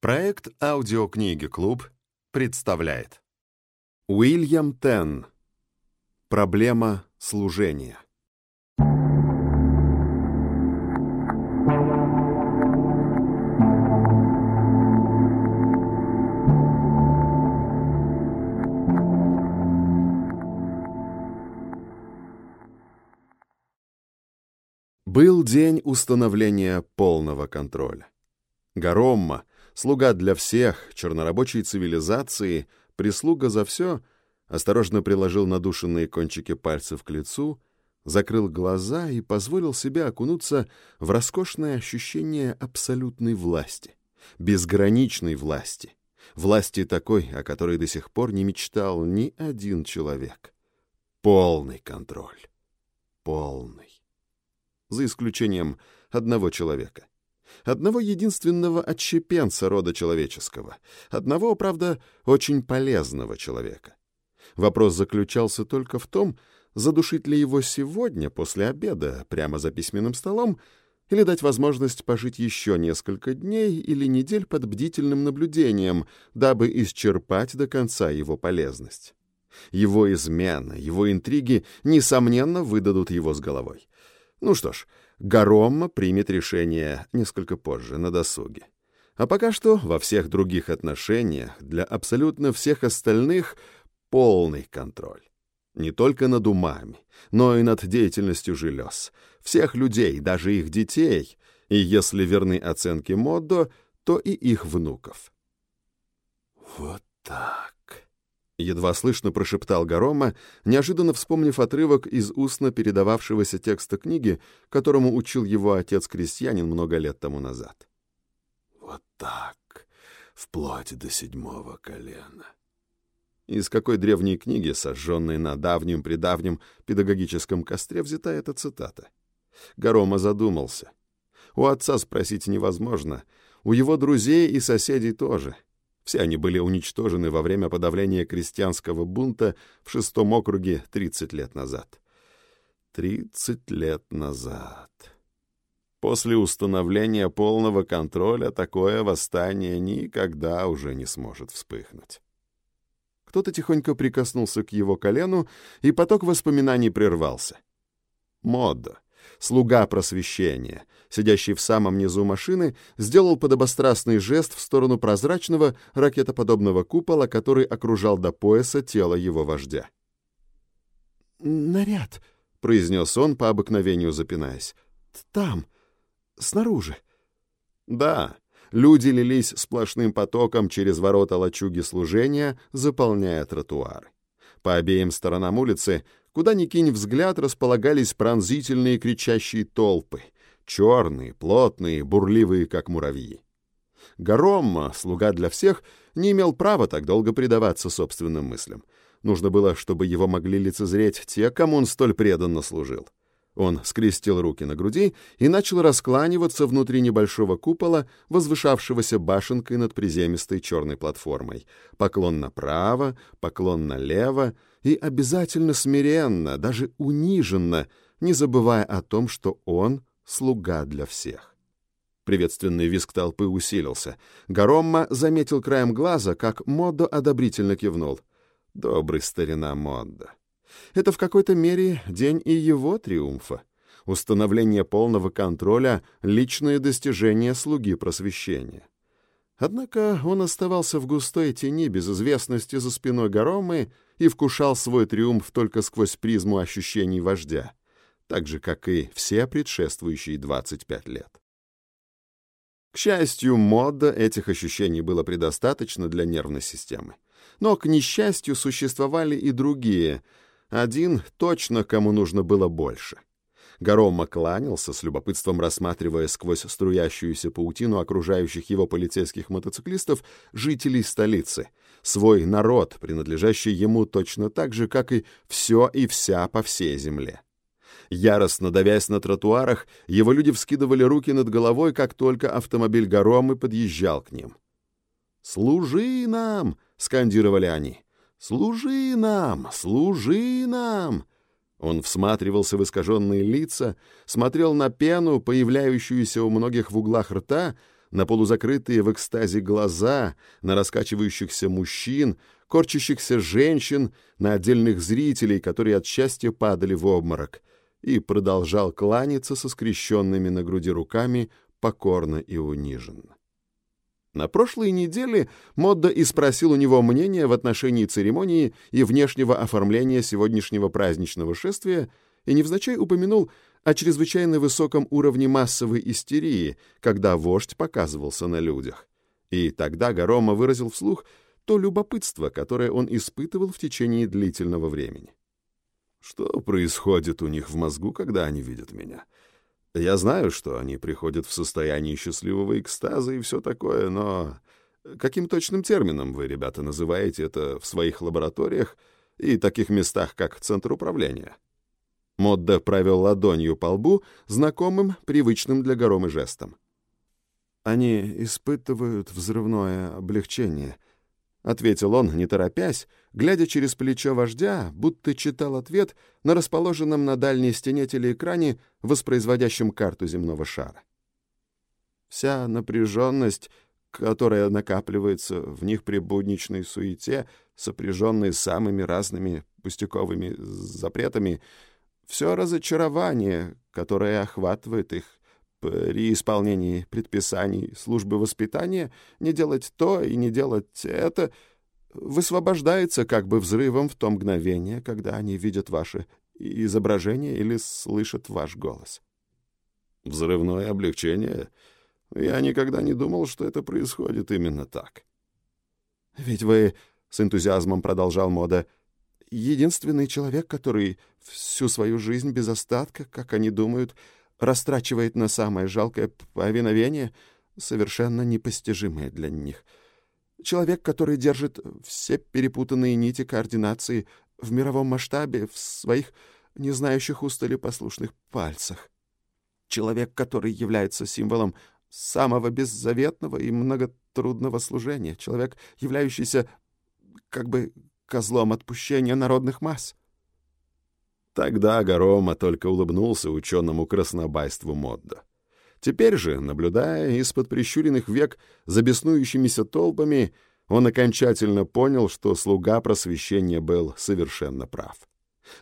Проект «Аудиокниги Клуб» представляет. Уильям Тен Проблема служения Был день установления полного контроля. Гаромма, слуга для всех, чернорабочей цивилизации, прислуга за все, осторожно приложил надушенные кончики пальцев к лицу, закрыл глаза и позволил себе окунуться в роскошное ощущение абсолютной власти, безграничной власти, власти такой, о которой до сих пор не мечтал ни один человек. Полный контроль. Полный. За исключением одного человека — одного единственного отщепенца рода человеческого, одного, правда, очень полезного человека. Вопрос заключался только в том, задушить ли его сегодня, после обеда, прямо за письменным столом, или дать возможность пожить еще несколько дней или недель под бдительным наблюдением, дабы исчерпать до конца его полезность. Его измена, его интриги, несомненно, выдадут его с головой. Ну что ж, Гаромма примет решение несколько позже, на досуге. А пока что во всех других отношениях для абсолютно всех остальных полный контроль. Не только над умами, но и над деятельностью желез. Всех людей, даже их детей, и, если верны оценки Моддо, то и их внуков. «Вот так», Едва слышно прошептал Гарома, неожиданно вспомнив отрывок из устно передававшегося текста книги, которому учил его отец-крестьянин много лет тому назад. «Вот так, вплоть до седьмого колена». Из какой древней книги, сожженной на давнем-предавнем педагогическом костре, взята эта цитата? Гарома задумался. У отца спросить невозможно, у его друзей и соседей тоже — все они были уничтожены во время подавления крестьянского бунта в шестом округе 30 лет назад. 30 лет назад. После установления полного контроля такое восстание никогда уже не сможет вспыхнуть. Кто-то тихонько прикоснулся к его колену, и поток воспоминаний прервался. Модда слуга просвещения, сидящий в самом низу машины, сделал подобострастный жест в сторону прозрачного ракетоподобного купола, который окружал до пояса тело его вождя. «Наряд», — произнес он, по обыкновению запинаясь. «Там, снаружи». «Да». Люди лились сплошным потоком через ворота лачуги служения, заполняя тротуары. По обеим сторонам улицы Куда ни кинь взгляд, располагались пронзительные кричащие толпы, черные, плотные, бурливые, как муравьи. Гаромма, слуга для всех, не имел права так долго предаваться собственным мыслям. Нужно было, чтобы его могли лицезреть те, кому он столь преданно служил. Он скрестил руки на груди и начал раскланиваться внутри небольшого купола, возвышавшегося башенкой над приземистой черной платформой. Поклон направо, поклон налево, и обязательно смиренно, даже униженно, не забывая о том, что он — слуга для всех. Приветственный визг толпы усилился. Гаромма заметил краем глаза, как Моддо одобрительно кивнул. «Добрый старина Моддо». Это в какой-то мере день и его триумфа. Установление полного контроля — личное достижение слуги просвещения. Однако он оставался в густой тени без известности за спиной Гаромы и вкушал свой триумф только сквозь призму ощущений вождя, так же, как и все предшествующие 25 лет. К счастью, мода этих ощущений было предостаточно для нервной системы. Но, к несчастью, существовали и другие. Один точно кому нужно было больше. Гарома кланялся, с любопытством рассматривая сквозь струящуюся паутину окружающих его полицейских мотоциклистов жителей столицы, свой народ, принадлежащий ему точно так же, как и все и вся по всей земле. Яростно давясь на тротуарах, его люди вскидывали руки над головой, как только автомобиль Гаромы подъезжал к ним. «Служи нам!» — скандировали они. «Служи нам! Служи нам!» Он всматривался в искаженные лица, смотрел на пену, появляющуюся у многих в углах рта, на полузакрытые в экстазе глаза, на раскачивающихся мужчин, корчащихся женщин, на отдельных зрителей, которые от счастья падали в обморок, и продолжал кланяться со скрещенными на груди руками покорно и униженно. На прошлой неделе Модда и спросил у него мнение в отношении церемонии и внешнего оформления сегодняшнего праздничного шествия и невзначай упомянул о чрезвычайно высоком уровне массовой истерии, когда вождь показывался на людях. И тогда Гарома выразил вслух то любопытство, которое он испытывал в течение длительного времени. Что происходит у них в мозгу, когда они видят меня? Я знаю, что они приходят в состояние счастливого экстаза и все такое, но каким точным термином вы, ребята, называете это в своих лабораториях и таких местах, как Центр управления? Модда провел ладонью по лбу, знакомым, привычным для Горомы жестом. «Они испытывают взрывное облегчение», — ответил он, не торопясь, глядя через плечо вождя, будто читал ответ на расположенном на дальней стене телеэкране, воспроизводящем карту земного шара. Вся напряженность, которая накапливается в них при будничной суете, сопряженной самыми разными пустяковыми запретами — все разочарование, которое охватывает их при исполнении предписаний службы воспитания, не делать то и не делать это, высвобождается как бы взрывом в то мгновение, когда они видят ваше изображение или слышат ваш голос. Взрывное облегчение? Я никогда не думал, что это происходит именно так. Ведь вы, — с энтузиазмом продолжал Мода, — единственный человек, который всю свою жизнь без остатка, как они думают, растрачивает на самое жалкое повиновение, совершенно непостижимое для них. Человек, который держит все перепутанные нити координации в мировом масштабе в своих не знающих устали послушных пальцах. Человек, который является символом самого беззаветного и многотрудного служения. Человек, являющийся как бы козлом отпущения народных масс. Тогда Гарома только улыбнулся ученому краснобайству Модда. Теперь же, наблюдая из-под прищуренных век за беснующимися толпами, он окончательно понял, что слуга просвещения был совершенно прав.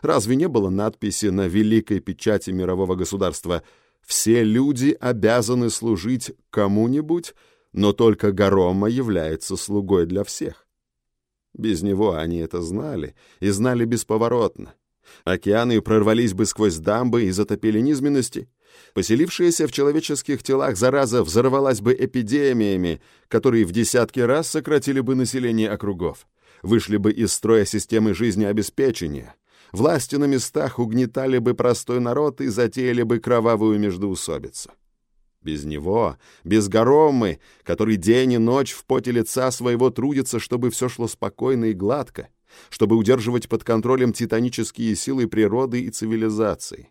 Разве не было надписи на великой печати мирового государства «Все люди обязаны служить кому-нибудь, но только Гарома является слугой для всех»? Без него они это знали, и знали бесповоротно. Океаны прорвались бы сквозь дамбы и затопили низменности. Поселившаяся в человеческих телах зараза взорвалась бы эпидемиями, которые в десятки раз сократили бы население округов, вышли бы из строя системы жизнеобеспечения. Власти на местах угнетали бы простой народ и затеяли бы кровавую междоусобицу. Без него, без Горомы, который день и ночь в поте лица своего трудится, чтобы все шло спокойно и гладко, чтобы удерживать под контролем титанические силы природы и цивилизации.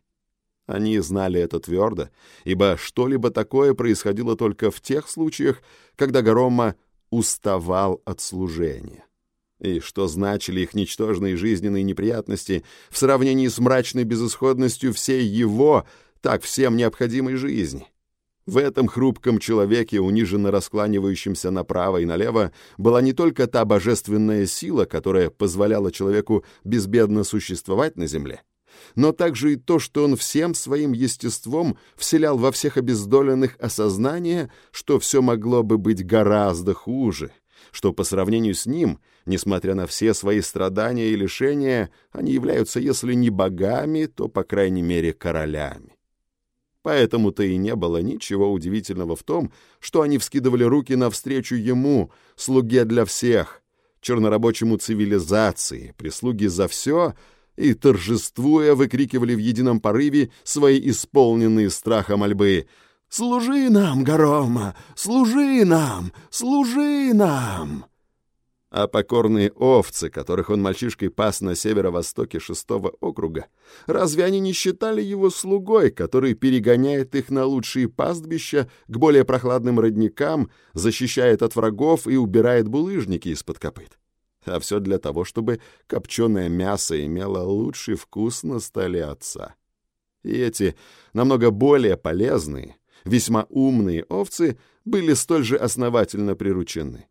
Они знали это твердо, ибо что-либо такое происходило только в тех случаях, когда Горома уставал от служения. И что значили их ничтожные жизненные неприятности в сравнении с мрачной безысходностью всей его, так всем необходимой жизни? В этом хрупком человеке, униженно раскланивающемся направо и налево, была не только та божественная сила, которая позволяла человеку безбедно существовать на земле, но также и то, что он всем своим естеством вселял во всех обездоленных осознание, что все могло бы быть гораздо хуже, что по сравнению с ним, несмотря на все свои страдания и лишения, они являются, если не богами, то, по крайней мере, королями. Поэтому-то и не было ничего удивительного в том, что они вскидывали руки навстречу ему, слуге для всех, чернорабочему цивилизации, прислуги за все, и, торжествуя, выкрикивали в едином порыве свои исполненные страха мольбы «Служи нам, Горома! Служи нам! Служи нам!» А покорные овцы, которых он мальчишкой пас на северо-востоке шестого округа, разве они не считали его слугой, который перегоняет их на лучшие пастбища к более прохладным родникам, защищает от врагов и убирает булыжники из-под копыт? А все для того, чтобы копченое мясо имело лучший вкус на столе отца. И эти, намного более полезные, весьма умные овцы были столь же основательно приручены.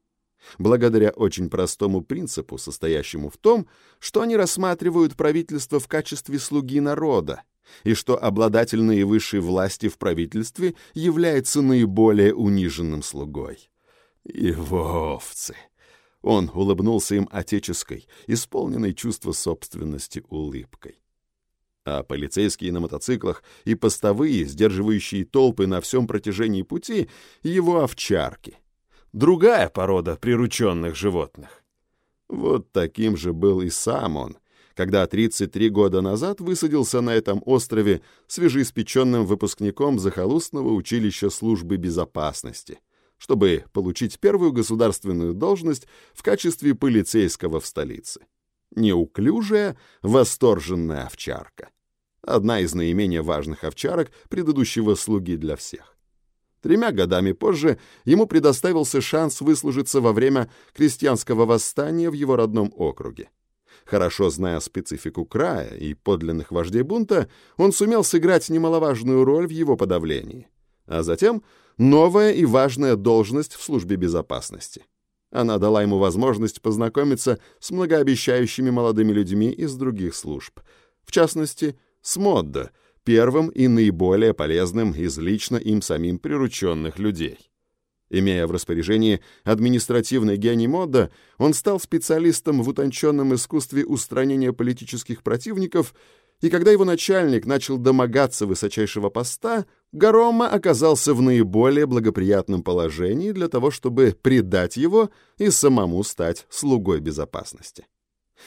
Благодаря очень простому принципу, состоящему в том, что они рассматривают правительство в качестве слуги народа, и что обладатель наивысшей власти в правительстве является наиболее униженным слугой. Его овцы! Он улыбнулся им отеческой, исполненной чувства собственности улыбкой. А полицейские на мотоциклах и постовые, сдерживающие толпы на всем протяжении пути, его овчарки. Другая порода прирученных животных. Вот таким же был и сам он, когда 33 года назад высадился на этом острове свежеиспеченным выпускником захолустного училища службы безопасности, чтобы получить первую государственную должность в качестве полицейского в столице. Неуклюжая, восторженная овчарка. Одна из наименее важных овчарок предыдущего слуги для всех. Тремя годами позже ему предоставился шанс выслужиться во время крестьянского восстания в его родном округе. Хорошо зная специфику края и подлинных вождей бунта, он сумел сыграть немаловажную роль в его подавлении. А затем новая и важная должность в службе безопасности. Она дала ему возможность познакомиться с многообещающими молодыми людьми из других служб, в частности, с Моддо, первым и наиболее полезным из лично им самим прирученных людей. Имея в распоряжении административный гений Модда, он стал специалистом в утонченном искусстве устранения политических противников, и когда его начальник начал домогаться высочайшего поста, Гарома оказался в наиболее благоприятном положении для того, чтобы предать его и самому стать слугой безопасности.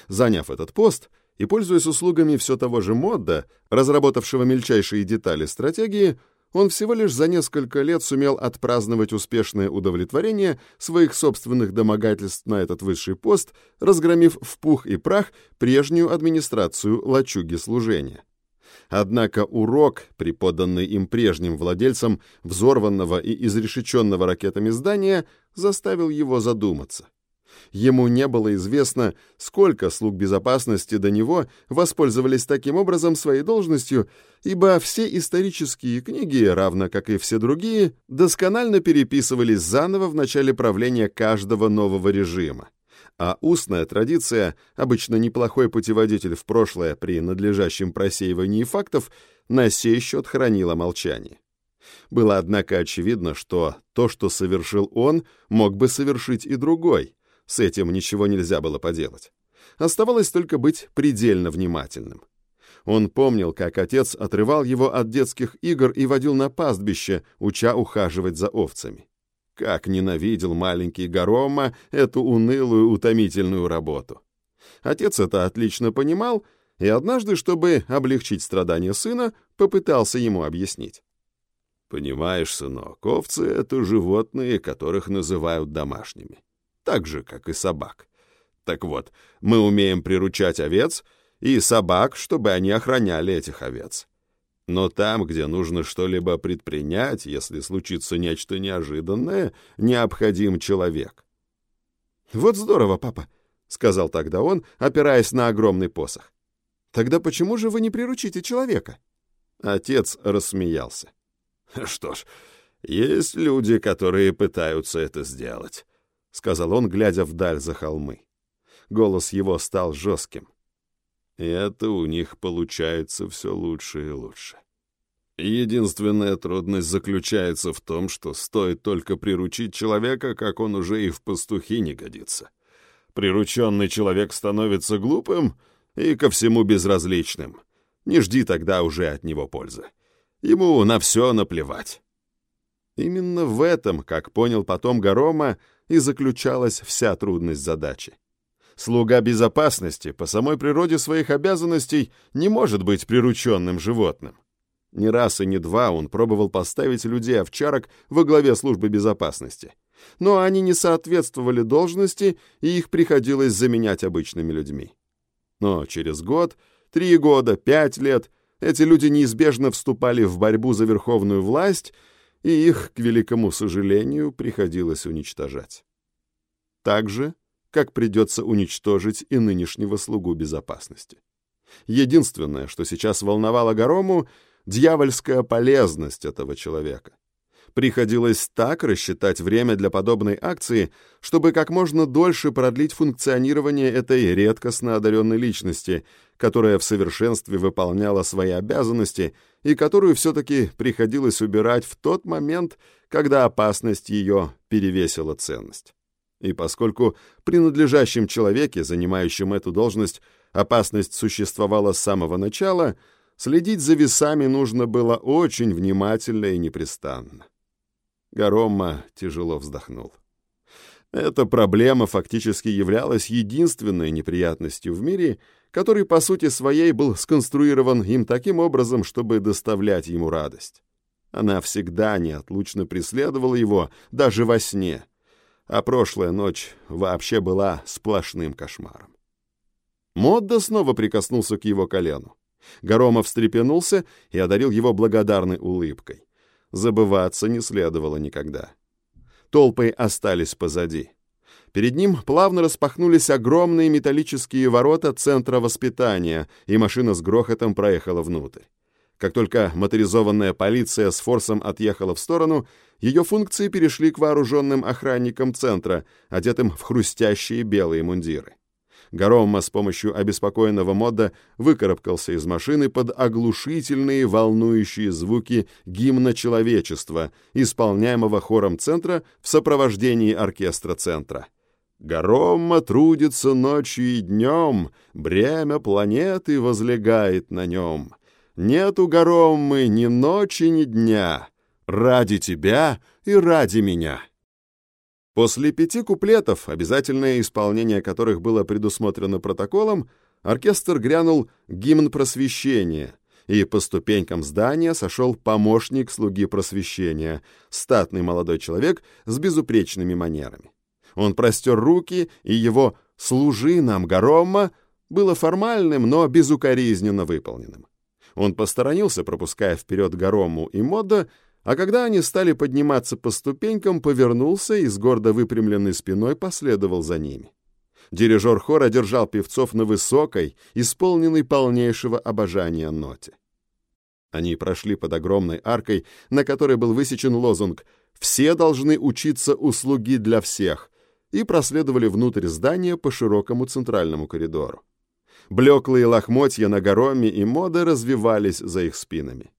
Заняв этот пост и пользуясь услугами все того же Модда, разработавшего мельчайшие детали стратегии, он всего лишь за несколько лет сумел отпраздновать успешное удовлетворение своих собственных домогательств на этот высший пост, разгромив в пух и прах прежнюю администрацию лачуги служения. Однако урок, преподанный им прежним владельцам взорванного и изрешеченного ракетами здания, заставил его задуматься — Ему не было известно, сколько слуг безопасности до него воспользовались таким образом своей должностью, ибо все исторические книги, равно как и все другие, досконально переписывались заново в начале правления каждого нового режима. А устная традиция, обычно неплохой путеводитель в прошлое при надлежащем просеивании фактов, на сей счет хранила молчание. Было, однако, очевидно, что то, что совершил он, мог бы совершить и другой — с этим ничего нельзя было поделать. Оставалось только быть предельно внимательным. Он помнил, как отец отрывал его от детских игр и водил на пастбище, уча ухаживать за овцами. Как ненавидел маленький Гарома эту унылую, утомительную работу. Отец это отлично понимал, и однажды, чтобы облегчить страдания сына, попытался ему объяснить. «Понимаешь, сынок, овцы — это животные, которых называют домашними так же, как и собак. Так вот, мы умеем приручать овец и собак, чтобы они охраняли этих овец. Но там, где нужно что-либо предпринять, если случится нечто неожиданное, необходим человек. «Вот здорово, папа», — сказал тогда он, опираясь на огромный посох. «Тогда почему же вы не приручите человека?» Отец рассмеялся. «Что ж, есть люди, которые пытаются это сделать. — сказал он, глядя вдаль за холмы. Голос его стал жестким. И это у них получается все лучше и лучше. Единственная трудность заключается в том, что стоит только приручить человека, как он уже и в пастухи не годится. Прирученный человек становится глупым и ко всему безразличным. Не жди тогда уже от него пользы. Ему на все наплевать. Именно в этом, как понял потом Горома, и заключалась вся трудность задачи. Слуга безопасности по самой природе своих обязанностей не может быть прирученным животным. Ни раз и ни два он пробовал поставить людей-овчарок во главе службы безопасности. Но они не соответствовали должности, и их приходилось заменять обычными людьми. Но через год, три года, пять лет эти люди неизбежно вступали в борьбу за верховную власть и их, к великому сожалению, приходилось уничтожать. Так же, как придется уничтожить и нынешнего слугу безопасности. Единственное, что сейчас волновало Горому — дьявольская полезность этого человека. Приходилось так рассчитать время для подобной акции, чтобы как можно дольше продлить функционирование этой редкостно одаренной личности, которая в совершенстве выполняла свои обязанности и которую все-таки приходилось убирать в тот момент, когда опасность ее перевесила ценность. И поскольку при надлежащем человеке, занимающем эту должность, опасность существовала с самого начала, следить за весами нужно было очень внимательно и непрестанно. Гаромма тяжело вздохнул. Эта проблема фактически являлась единственной неприятностью в мире, который по сути своей был сконструирован им таким образом, чтобы доставлять ему радость. Она всегда неотлучно преследовала его, даже во сне, а прошлая ночь вообще была сплошным кошмаром. Модда снова прикоснулся к его колену. Гаромов встрепенулся и одарил его благодарной улыбкой забываться не следовало никогда. Толпы остались позади. Перед ним плавно распахнулись огромные металлические ворота центра воспитания, и машина с грохотом проехала внутрь. Как только моторизованная полиция с форсом отъехала в сторону, ее функции перешли к вооруженным охранникам центра, одетым в хрустящие белые мундиры. Гаромма с помощью обеспокоенного мода выкарабкался из машины под оглушительные волнующие звуки гимна человечества, исполняемого хором центра в сопровождении оркестра центра. Гаромма трудится ночью и днем, бремя планеты возлегает на нем. Нету Гароммы ни ночи, ни дня. Ради тебя и ради меня. После пяти куплетов, обязательное исполнение которых было предусмотрено протоколом, оркестр грянул гимн просвещения, и по ступенькам здания сошел помощник слуги просвещения, статный молодой человек с безупречными манерами. Он простер руки, и его «служи нам, Гаромма» было формальным, но безукоризненно выполненным. Он посторонился, пропуская вперед Гарому и Модда, а когда они стали подниматься по ступенькам, повернулся и с гордо выпрямленной спиной последовал за ними. Дирижер хора держал певцов на высокой, исполненной полнейшего обожания ноте. Они прошли под огромной аркой, на которой был высечен лозунг «Все должны учиться услуги для всех», и проследовали внутрь здания по широкому центральному коридору. Блеклые лохмотья на гороме и моды развивались за их спинами.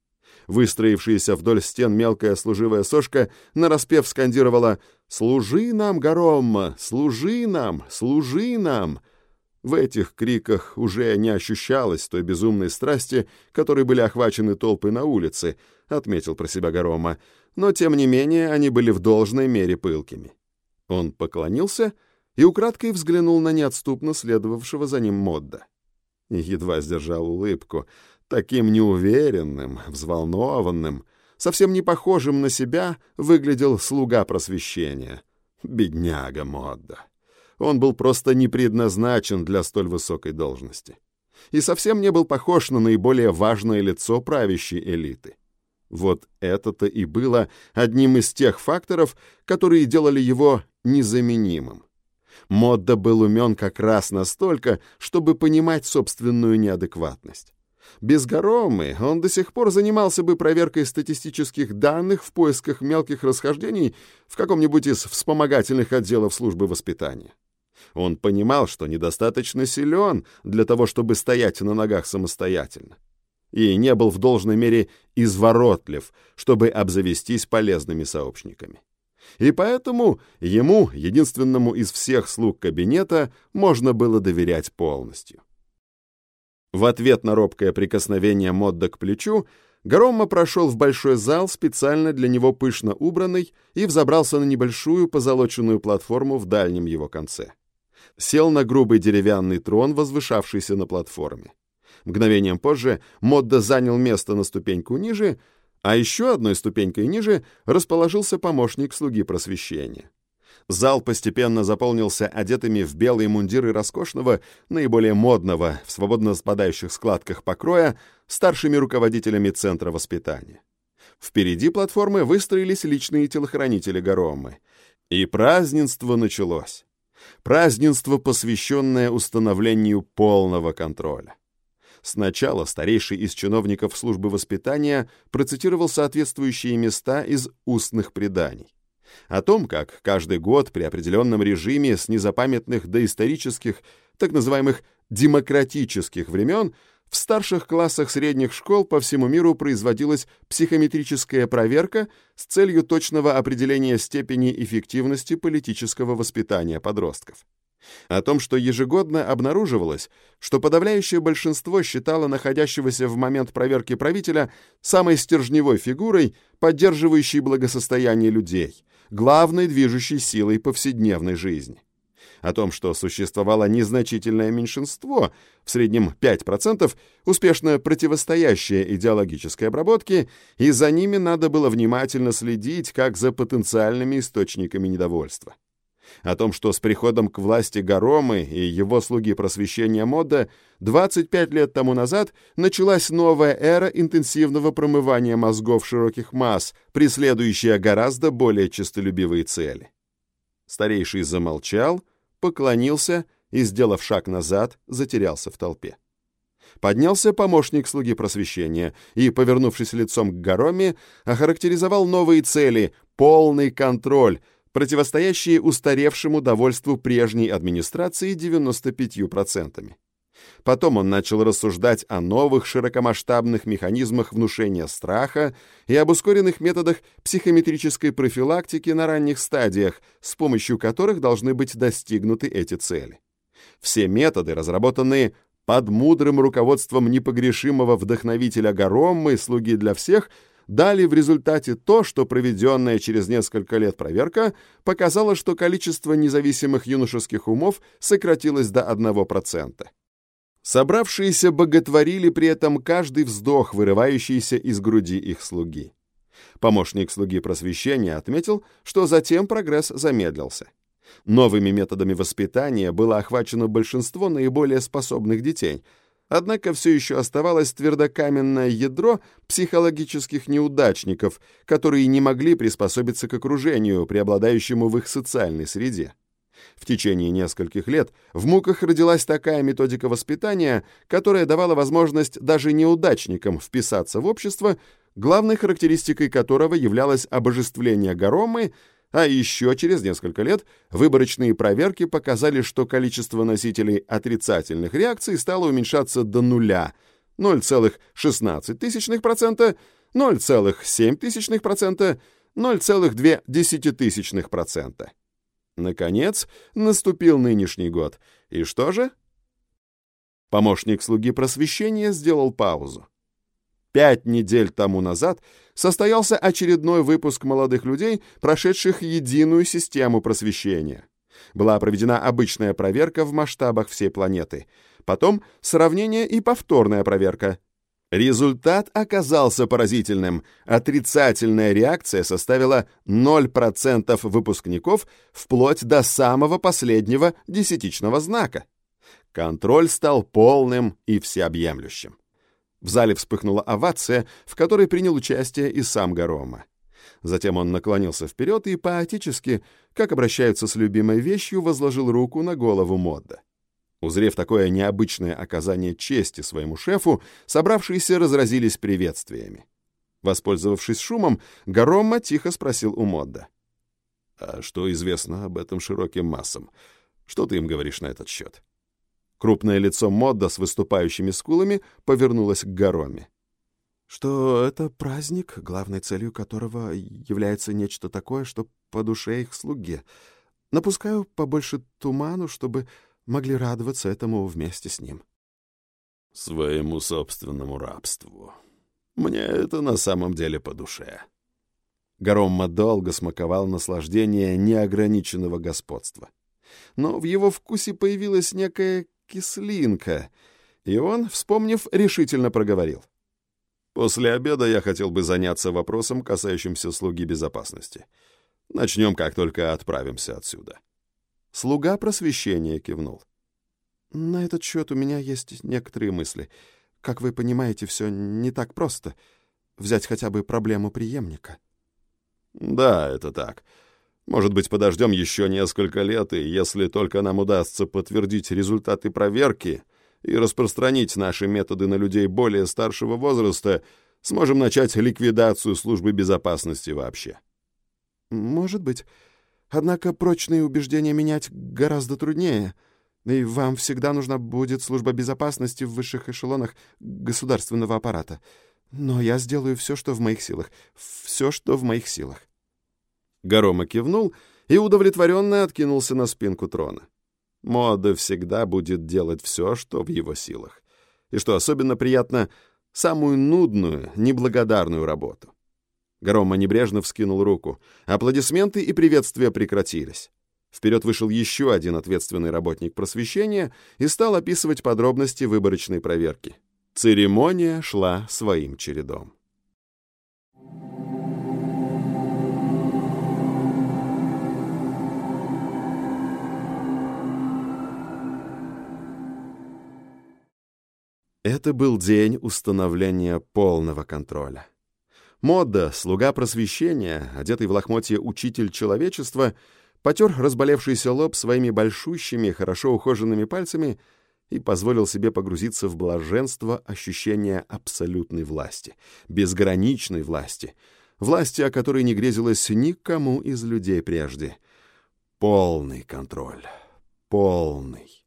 Выстроившаяся вдоль стен мелкая служивая сошка нараспев скандировала «Служи нам, Гаромма! Служи нам! Служи нам!» В этих криках уже не ощущалось той безумной страсти, которой были охвачены толпы на улице, отметил про себя Гарома, но тем не менее они были в должной мере пылкими. Он поклонился и украдкой взглянул на неотступно следовавшего за ним Модда. Едва сдержал улыбку — Таким неуверенным, взволнованным, совсем не похожим на себя выглядел слуга просвещения. Бедняга Модда. Он был просто не предназначен для столь высокой должности. И совсем не был похож на наиболее важное лицо правящей элиты. Вот это-то и было одним из тех факторов, которые делали его незаменимым. Модда был умен как раз настолько, чтобы понимать собственную неадекватность. Без Гаромы он до сих пор занимался бы проверкой статистических данных в поисках мелких расхождений в каком-нибудь из вспомогательных отделов службы воспитания. Он понимал, что недостаточно силен для того, чтобы стоять на ногах самостоятельно. И не был в должной мере изворотлив, чтобы обзавестись полезными сообщниками. И поэтому ему, единственному из всех слуг кабинета, можно было доверять полностью. В ответ на робкое прикосновение Модда к плечу, Громма прошел в большой зал, специально для него пышно убранный, и взобрался на небольшую позолоченную платформу в дальнем его конце. Сел на грубый деревянный трон, возвышавшийся на платформе. Мгновением позже Модда занял место на ступеньку ниже, а еще одной ступенькой ниже расположился помощник слуги просвещения. Зал постепенно заполнился одетыми в белые мундиры роскошного, наиболее модного, в свободно спадающих складках покроя, старшими руководителями Центра воспитания. Впереди платформы выстроились личные телохранители Гаромы. И празднество началось. Празднество, посвященное установлению полного контроля. Сначала старейший из чиновников службы воспитания процитировал соответствующие места из устных преданий. О том, как каждый год при определенном режиме с незапамятных доисторических, так называемых демократических времен в старших классах средних школ по всему миру производилась психометрическая проверка с целью точного определения степени эффективности политического воспитания подростков. О том, что ежегодно обнаруживалось, что подавляющее большинство считало находящегося в момент проверки правителя самой стержневой фигурой, поддерживающей благосостояние людей, главной движущей силой повседневной жизни о том, что существовало незначительное меньшинство, в среднем 5%, успешно противостоящее идеологической обработке, и за ними надо было внимательно следить, как за потенциальными источниками недовольства. О том, что с приходом к власти Гаромы и его слуги просвещения мода 25 лет тому назад началась новая эра интенсивного промывания мозгов широких масс, преследующая гораздо более честолюбивые цели. Старейший замолчал, поклонился и, сделав шаг назад, затерялся в толпе. Поднялся помощник слуги просвещения и, повернувшись лицом к Гароме, охарактеризовал новые цели, полный контроль, противостоящие устаревшему довольству прежней администрации 95%. Потом он начал рассуждать о новых широкомасштабных механизмах внушения страха и об ускоренных методах психометрической профилактики на ранних стадиях, с помощью которых должны быть достигнуты эти цели. Все методы, разработанные под мудрым руководством непогрешимого вдохновителя Гароммы, слуги для всех, дали в результате то, что проведенная через несколько лет проверка показала, что количество независимых юношеских умов сократилось до 1%. Собравшиеся боготворили при этом каждый вздох, вырывающийся из груди их слуги. Помощник слуги просвещения отметил, что затем прогресс замедлился. Новыми методами воспитания было охвачено большинство наиболее способных детей, однако все еще оставалось твердокаменное ядро психологических неудачников, которые не могли приспособиться к окружению, преобладающему в их социальной среде. В течение нескольких лет в муках родилась такая методика воспитания, которая давала возможность даже неудачникам вписаться в общество, главной характеристикой которого являлось обожествление Горомы, а еще через несколько лет выборочные проверки показали, что количество носителей отрицательных реакций стало уменьшаться до нуля – 0,16%, 0,7%, 0,2%. Наконец, наступил нынешний год. И что же? Помощник слуги просвещения сделал паузу. Пять недель тому назад состоялся очередной выпуск молодых людей, прошедших единую систему просвещения. Была проведена обычная проверка в масштабах всей планеты. Потом сравнение и повторная проверка — Результат оказался поразительным. Отрицательная реакция составила 0% выпускников вплоть до самого последнего десятичного знака. Контроль стал полным и всеобъемлющим. В зале вспыхнула овация, в которой принял участие и сам Гарома. Затем он наклонился вперед и поотически, как обращаются с любимой вещью, возложил руку на голову Модда. Узрев такое необычное оказание чести своему шефу, собравшиеся разразились приветствиями. Воспользовавшись шумом, Гаромма тихо спросил у Модда. «А что известно об этом широким массам? Что ты им говоришь на этот счет?» Крупное лицо Модда с выступающими скулами повернулось к Гароме. «Что это праздник, главной целью которого является нечто такое, что по душе их слуге. Напускаю побольше туману, чтобы могли радоваться этому вместе с ним. Своему собственному рабству. Мне это на самом деле по душе. Гаромма долго смаковал наслаждение неограниченного господства. Но в его вкусе появилась некая кислинка, и он, вспомнив, решительно проговорил. «После обеда я хотел бы заняться вопросом, касающимся слуги безопасности. Начнем, как только отправимся отсюда». Слуга просвещения кивнул. «На этот счет у меня есть некоторые мысли. Как вы понимаете, все не так просто. Взять хотя бы проблему преемника». «Да, это так. Может быть, подождем еще несколько лет, и если только нам удастся подтвердить результаты проверки, и распространить наши методы на людей более старшего возраста, сможем начать ликвидацию службы безопасности вообще. Может быть. Однако прочные убеждения менять гораздо труднее, и вам всегда нужна будет служба безопасности в высших эшелонах государственного аппарата. Но я сделаю все, что в моих силах. Все, что в моих силах. Горома кивнул и удовлетворенно откинулся на спинку трона. Мода всегда будет делать все, что в его силах. И что особенно приятно, самую нудную, неблагодарную работу. Грома небрежно вскинул руку. Аплодисменты и приветствия прекратились. Вперед вышел еще один ответственный работник просвещения и стал описывать подробности выборочной проверки. Церемония шла своим чередом. Это был день установления полного контроля. Модда, слуга просвещения, одетый в лохмотье учитель человечества, потер разболевшийся лоб своими большущими, хорошо ухоженными пальцами и позволил себе погрузиться в блаженство ощущения абсолютной власти, безграничной власти, власти, о которой не грезилось никому из людей прежде. Полный контроль. Полный.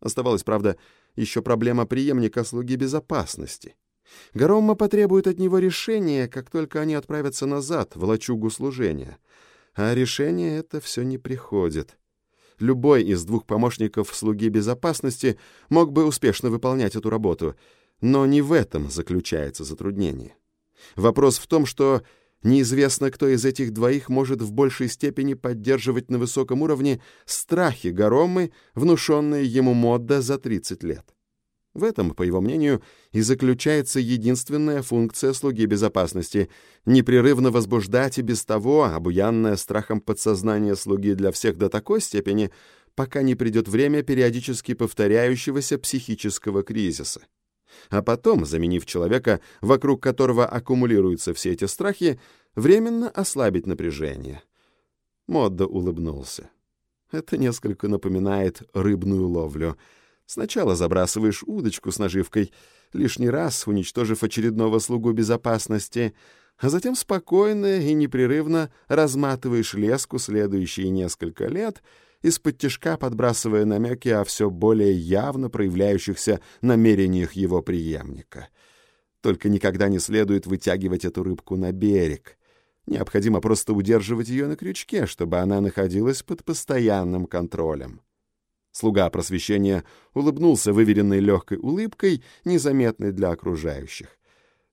Оставалась, правда, еще проблема преемника слуги безопасности — Гаромма потребует от него решения, как только они отправятся назад, в лачугу служения. А решение это все не приходит. Любой из двух помощников слуги безопасности мог бы успешно выполнять эту работу, но не в этом заключается затруднение. Вопрос в том, что неизвестно, кто из этих двоих может в большей степени поддерживать на высоком уровне страхи Гароммы, внушенные ему Модда за 30 лет. В этом, по его мнению, и заключается единственная функция слуги безопасности — непрерывно возбуждать и без того обуянное страхом подсознание слуги для всех до такой степени, пока не придет время периодически повторяющегося психического кризиса. А потом, заменив человека, вокруг которого аккумулируются все эти страхи, временно ослабить напряжение. Модда улыбнулся. Это несколько напоминает рыбную ловлю — Сначала забрасываешь удочку с наживкой, лишний раз уничтожив очередного слугу безопасности, а затем спокойно и непрерывно разматываешь леску следующие несколько лет, из-под тяжка подбрасывая намеки о все более явно проявляющихся намерениях его преемника. Только никогда не следует вытягивать эту рыбку на берег. Необходимо просто удерживать ее на крючке, чтобы она находилась под постоянным контролем. Слуга просвещения улыбнулся выверенной легкой улыбкой, незаметной для окружающих.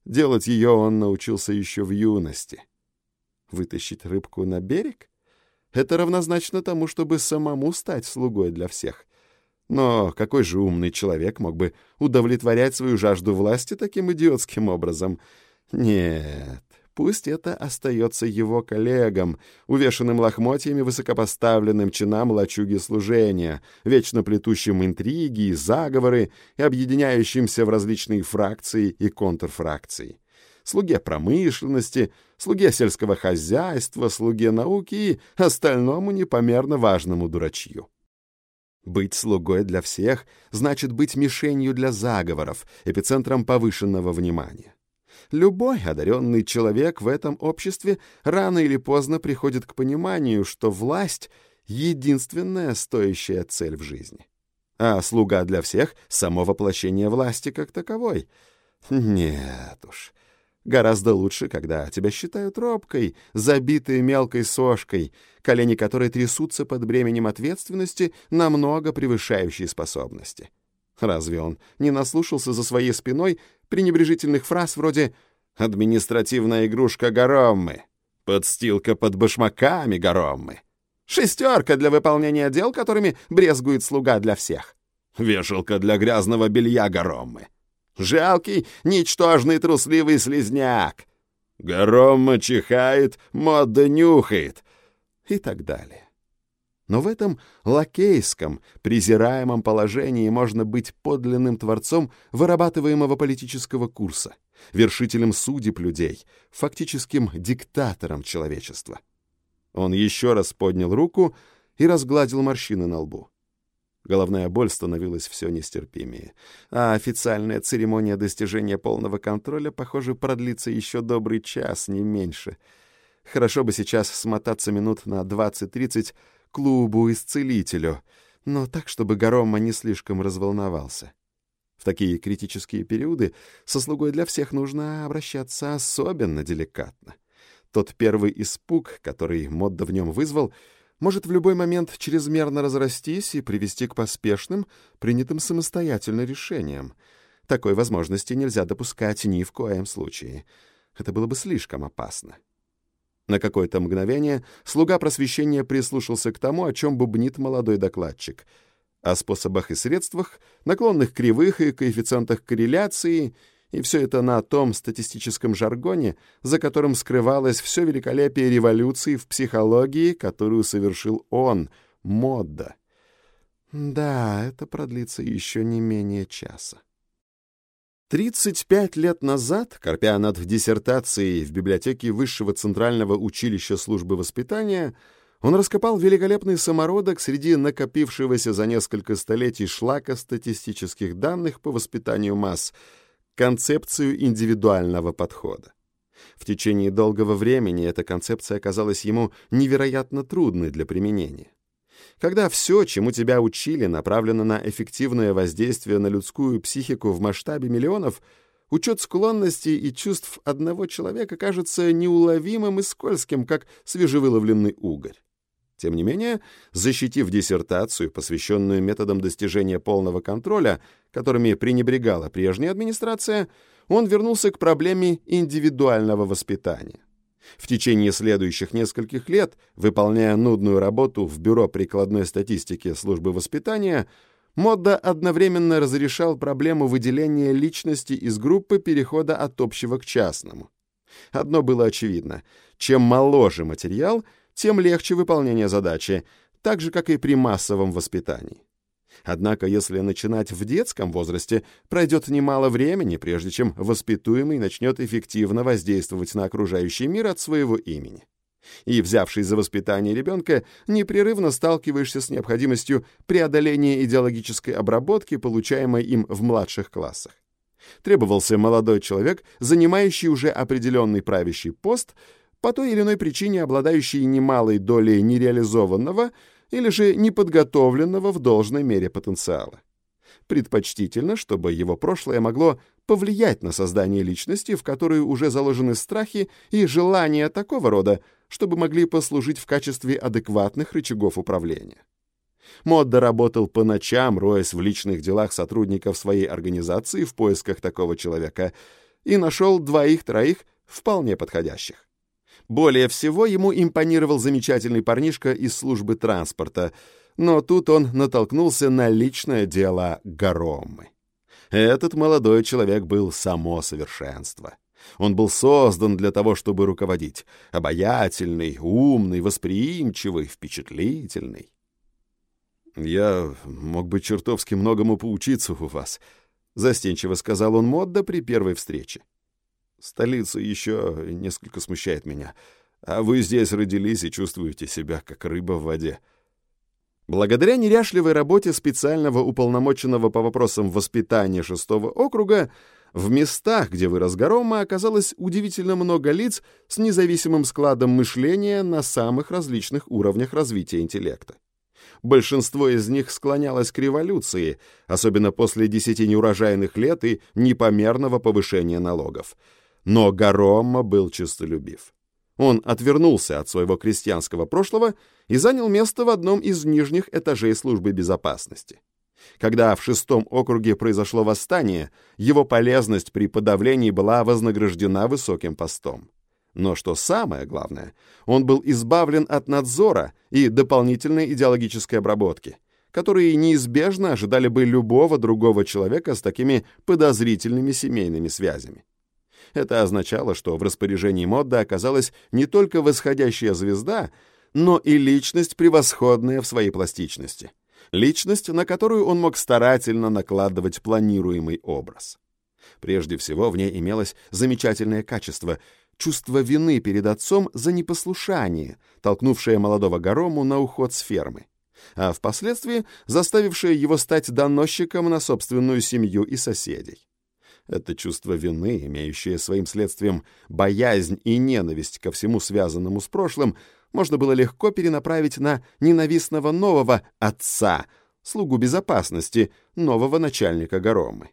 Делать ее он научился еще в юности. Вытащить рыбку на берег? Это равнозначно тому, чтобы самому стать слугой для всех. Но какой же умный человек мог бы удовлетворять свою жажду власти таким идиотским образом? Нет, Пусть это остается его коллегам, увешанным лохмотьями высокопоставленным чинам лачуги служения, вечно плетущим интриги и заговоры и объединяющимся в различные фракции и контрфракции. Слуге промышленности, слуге сельского хозяйства, слуге науки и остальному непомерно важному дурачью. Быть слугой для всех значит быть мишенью для заговоров, эпицентром повышенного внимания. Любой одаренный человек в этом обществе рано или поздно приходит к пониманию, что власть — единственная стоящая цель в жизни. А слуга для всех — само воплощение власти как таковой. Нет уж. Гораздо лучше, когда тебя считают робкой, забитой мелкой сошкой, колени которой трясутся под бременем ответственности, намного превышающей способности. Разве он не наслушался за своей спиной пренебрежительных фраз вроде «административная игрушка Гороммы», «подстилка под башмаками Гороммы», «шестерка для выполнения дел, которыми брезгует слуга для всех», «вешалка для грязного белья Гороммы», «жалкий, ничтожный трусливый слезняк», «Горомма чихает, мода нюхает» и так далее. Но в этом лакейском, презираемом положении можно быть подлинным творцом вырабатываемого политического курса, вершителем судеб людей, фактическим диктатором человечества. Он еще раз поднял руку и разгладил морщины на лбу. Головная боль становилась все нестерпимее. А официальная церемония достижения полного контроля, похоже, продлится еще добрый час, не меньше. Хорошо бы сейчас смотаться минут на 20-30 клубу-исцелителю, но так, чтобы Гарома не слишком разволновался. В такие критические периоды со слугой для всех нужно обращаться особенно деликатно. Тот первый испуг, который Модда в нем вызвал — может в любой момент чрезмерно разрастись и привести к поспешным, принятым самостоятельно решениям. Такой возможности нельзя допускать ни в коем случае. Это было бы слишком опасно. На какое-то мгновение слуга просвещения прислушался к тому, о чем бубнит молодой докладчик. О способах и средствах, наклонных кривых и коэффициентах корреляции — и все это на том статистическом жаргоне, за которым скрывалось все великолепие революции в психологии, которую совершил он, Модда. Да, это продлится еще не менее часа. 35 лет назад, корпя над диссертацией в библиотеке Высшего Центрального училища службы воспитания, он раскопал великолепный самородок среди накопившегося за несколько столетий шлака статистических данных по воспитанию масс — концепцию индивидуального подхода. В течение долгого времени эта концепция оказалась ему невероятно трудной для применения. Когда все, чему тебя учили, направлено на эффективное воздействие на людскую психику в масштабе миллионов, учет склонностей и чувств одного человека кажется неуловимым и скользким, как свежевыловленный угорь. Тем не менее, защитив диссертацию, посвященную методам достижения полного контроля, которыми пренебрегала прежняя администрация, он вернулся к проблеме индивидуального воспитания. В течение следующих нескольких лет, выполняя нудную работу в Бюро прикладной статистики службы воспитания, Модда одновременно разрешал проблему выделения личности из группы перехода от общего к частному. Одно было очевидно. Чем моложе материал — тем легче выполнение задачи, так же, как и при массовом воспитании. Однако, если начинать в детском возрасте, пройдет немало времени, прежде чем воспитуемый начнет эффективно воздействовать на окружающий мир от своего имени. И, взявшись за воспитание ребенка, непрерывно сталкиваешься с необходимостью преодоления идеологической обработки, получаемой им в младших классах. Требовался молодой человек, занимающий уже определенный правящий пост, по той или иной причине обладающий немалой долей нереализованного или же неподготовленного в должной мере потенциала. Предпочтительно, чтобы его прошлое могло повлиять на создание личности, в которой уже заложены страхи и желания такого рода, чтобы могли послужить в качестве адекватных рычагов управления. Модда работал по ночам, роясь в личных делах сотрудников своей организации в поисках такого человека, и нашел двоих-троих вполне подходящих. Более всего ему импонировал замечательный парнишка из службы транспорта, но тут он натолкнулся на личное дело Гаромы. Этот молодой человек был само совершенство. Он был создан для того, чтобы руководить. Обаятельный, умный, восприимчивый, впечатлительный. «Я мог бы чертовски многому поучиться у вас», — застенчиво сказал он Модда при первой встрече. Столица еще несколько смущает меня. А вы здесь родились и чувствуете себя, как рыба в воде. Благодаря неряшливой работе специального уполномоченного по вопросам воспитания шестого округа, в местах, где вырос Горома, оказалось удивительно много лиц с независимым складом мышления на самых различных уровнях развития интеллекта. Большинство из них склонялось к революции, особенно после десяти неурожайных лет и непомерного повышения налогов — но Гаромма был честолюбив. Он отвернулся от своего крестьянского прошлого и занял место в одном из нижних этажей службы безопасности. Когда в шестом округе произошло восстание, его полезность при подавлении была вознаграждена высоким постом. Но что самое главное, он был избавлен от надзора и дополнительной идеологической обработки, которые неизбежно ожидали бы любого другого человека с такими подозрительными семейными связями. Это означало, что в распоряжении Модда оказалась не только восходящая звезда, но и личность, превосходная в своей пластичности. Личность, на которую он мог старательно накладывать планируемый образ. Прежде всего, в ней имелось замечательное качество — чувство вины перед отцом за непослушание, толкнувшее молодого Гарому на уход с фермы. а впоследствии заставившее его стать доносчиком на собственную семью и соседей. Это чувство вины, имеющее своим следствием боязнь и ненависть ко всему связанному с прошлым, можно было легко перенаправить на ненавистного нового отца, слугу безопасности, нового начальника Горомы.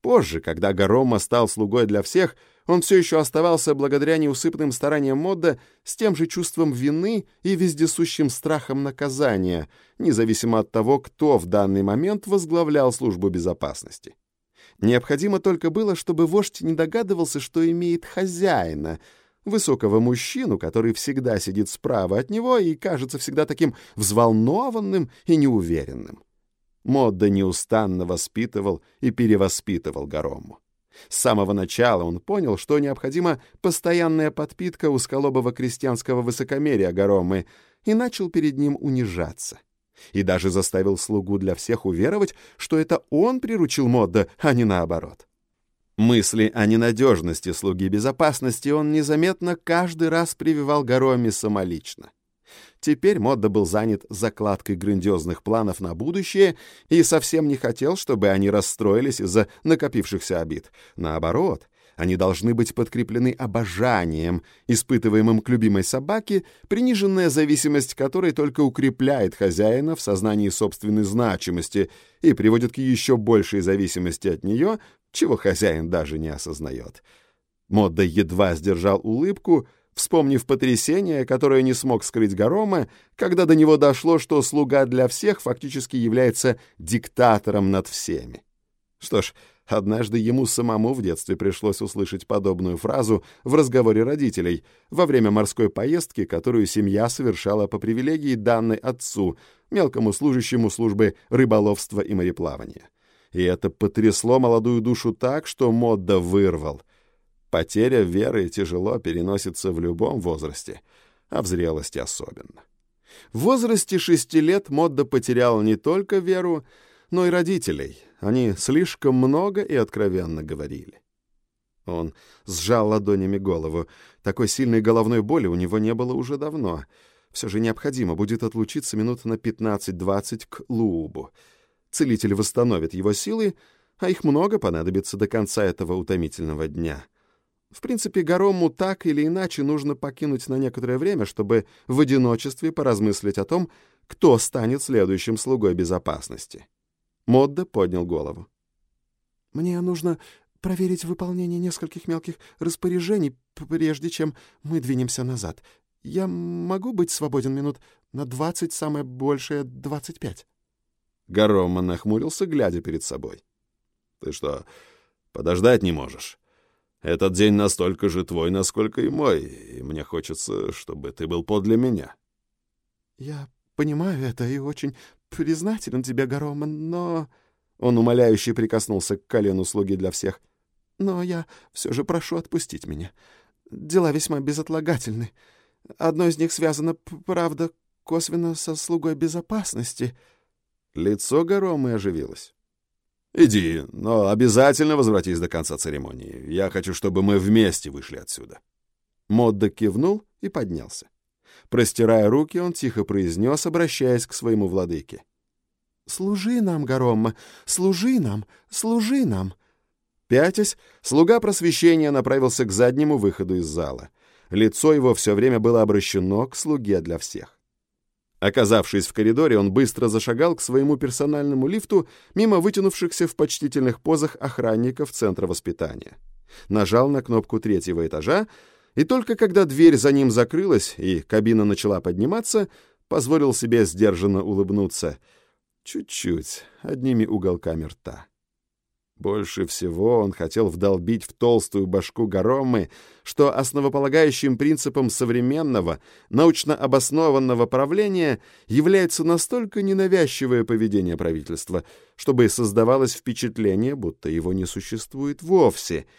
Позже, когда Горома стал слугой для всех, он все еще оставался, благодаря неусыпным стараниям Модда, с тем же чувством вины и вездесущим страхом наказания, независимо от того, кто в данный момент возглавлял службу безопасности. Необходимо только было, чтобы вождь не догадывался, что имеет хозяина, высокого мужчину, который всегда сидит справа от него и кажется всегда таким взволнованным и неуверенным. Модда неустанно воспитывал и перевоспитывал Гарому. С самого начала он понял, что необходима постоянная подпитка узколобого крестьянского высокомерия Гаромы, и начал перед ним унижаться. И даже заставил слугу для всех уверовать, что это он приручил Модда, а не наоборот. Мысли о ненадежности слуги безопасности он незаметно каждый раз прививал Гароме самолично. Теперь Модда был занят закладкой грандиозных планов на будущее и совсем не хотел, чтобы они расстроились из-за накопившихся обид. Наоборот, они должны быть подкреплены обожанием, испытываемым к любимой собаке, приниженная зависимость которой только укрепляет хозяина в сознании собственной значимости и приводит к еще большей зависимости от нее, чего хозяин даже не осознает. Модда едва сдержал улыбку, вспомнив потрясение, которое не смог скрыть Горома, когда до него дошло, что слуга для всех фактически является диктатором над всеми. Что ж, Однажды ему самому в детстве пришлось услышать подобную фразу в разговоре родителей во время морской поездки, которую семья совершала по привилегии данной отцу, мелкому служащему службы рыболовства и мореплавания. И это потрясло молодую душу так, что Модда вырвал. Потеря веры тяжело переносится в любом возрасте, а в зрелости особенно. В возрасте шести лет Модда потерял не только веру, но и родителей. Они слишком много и откровенно говорили. Он сжал ладонями голову. Такой сильной головной боли у него не было уже давно. Все же необходимо будет отлучиться минут на 15-20 к Луубу. Целитель восстановит его силы, а их много понадобится до конца этого утомительного дня. В принципе, Гарому так или иначе нужно покинуть на некоторое время, чтобы в одиночестве поразмыслить о том, кто станет следующим слугой безопасности. Модда поднял голову. «Мне нужно проверить выполнение нескольких мелких распоряжений, прежде чем мы двинемся назад. Я могу быть свободен минут на двадцать, самое большее — двадцать пять?» Гарома нахмурился, глядя перед собой. «Ты что, подождать не можешь? Этот день настолько же твой, насколько и мой, и мне хочется, чтобы ты был подле меня». «Я понимаю это и очень признателен тебе, Гароман, но...» Он умоляюще прикоснулся к колену слуги для всех. «Но я все же прошу отпустить меня. Дела весьма безотлагательны. Одно из них связано, правда, косвенно со слугой безопасности». Лицо Гаромы оживилось. «Иди, но обязательно возвратись до конца церемонии. Я хочу, чтобы мы вместе вышли отсюда». Модда кивнул и поднялся. Простирая руки, он тихо произнес, обращаясь к своему владыке. «Служи нам, Гаромма, служи нам, служи нам!» Пятясь, слуга просвещения направился к заднему выходу из зала. Лицо его все время было обращено к слуге для всех. Оказавшись в коридоре, он быстро зашагал к своему персональному лифту мимо вытянувшихся в почтительных позах охранников Центра воспитания. Нажал на кнопку третьего этажа, и только когда дверь за ним закрылась и кабина начала подниматься, позволил себе сдержанно улыбнуться. Чуть-чуть, одними уголками рта. Больше всего он хотел вдолбить в толстую башку Горомы, что основополагающим принципом современного, научно обоснованного правления является настолько ненавязчивое поведение правительства, чтобы создавалось впечатление, будто его не существует вовсе —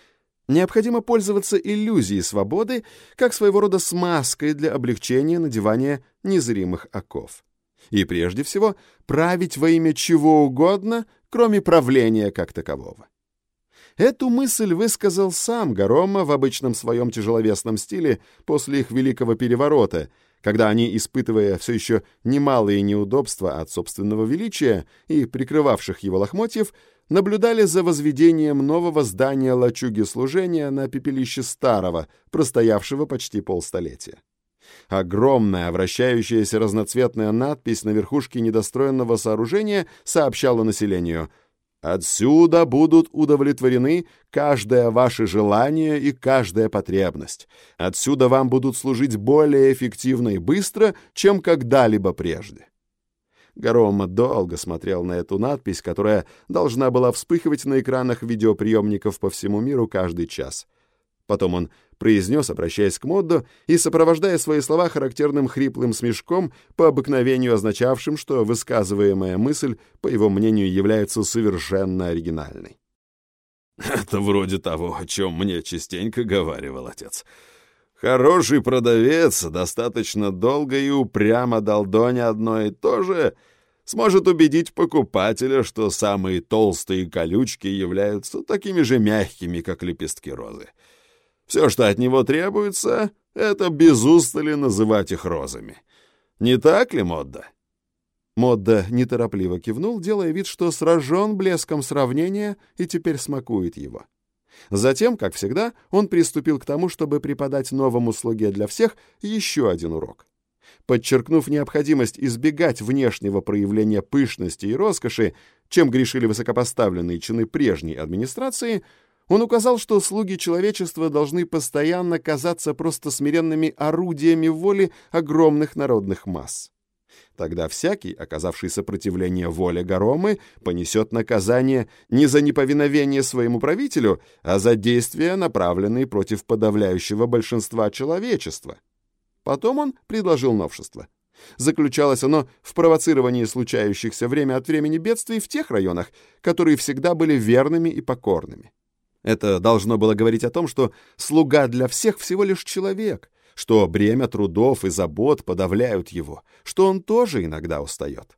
Необходимо пользоваться иллюзией свободы как своего рода смазкой для облегчения надевания незримых оков. И прежде всего править во имя чего угодно, кроме правления как такового. Эту мысль высказал сам Гарома в обычном своем тяжеловесном стиле после их великого переворота, когда они, испытывая все еще немалые неудобства от собственного величия и прикрывавших его лохмотьев, наблюдали за возведением нового здания лачуги служения на пепелище старого, простоявшего почти полстолетия. Огромная, вращающаяся разноцветная надпись на верхушке недостроенного сооружения сообщала населению «Отсюда будут удовлетворены каждое ваше желание и каждая потребность. Отсюда вам будут служить более эффективно и быстро, чем когда-либо прежде». Гарома долго смотрел на эту надпись, которая должна была вспыхивать на экранах видеоприемников по всему миру каждый час. Потом он произнес, обращаясь к Моддо и сопровождая свои слова характерным хриплым смешком, по обыкновению означавшим, что высказываемая мысль, по его мнению, является совершенно оригинальной. «Это вроде того, о чем мне частенько говаривал отец. Хороший продавец достаточно долго и упрямо дал Доне одно и то же, сможет убедить покупателя, что самые толстые колючки являются такими же мягкими, как лепестки розы. Все, что от него требуется, это без устали называть их розами. Не так ли, Модда?» Модда неторопливо кивнул, делая вид, что сражен блеском сравнения и теперь смакует его. Затем, как всегда, он приступил к тому, чтобы преподать новому слуге для всех еще один урок. Подчеркнув необходимость избегать внешнего проявления пышности и роскоши, чем грешили высокопоставленные чины прежней администрации, он указал, что слуги человечества должны постоянно казаться просто смиренными орудиями воли огромных народных масс. Тогда всякий, оказавший сопротивление воле Гаромы, понесет наказание не за неповиновение своему правителю, а за действия, направленные против подавляющего большинства человечества. Потом он предложил новшество. Заключалось оно в провоцировании случающихся время от времени бедствий в тех районах, которые всегда были верными и покорными. Это должно было говорить о том, что слуга для всех всего лишь человек, что бремя трудов и забот подавляют его, что он тоже иногда устает.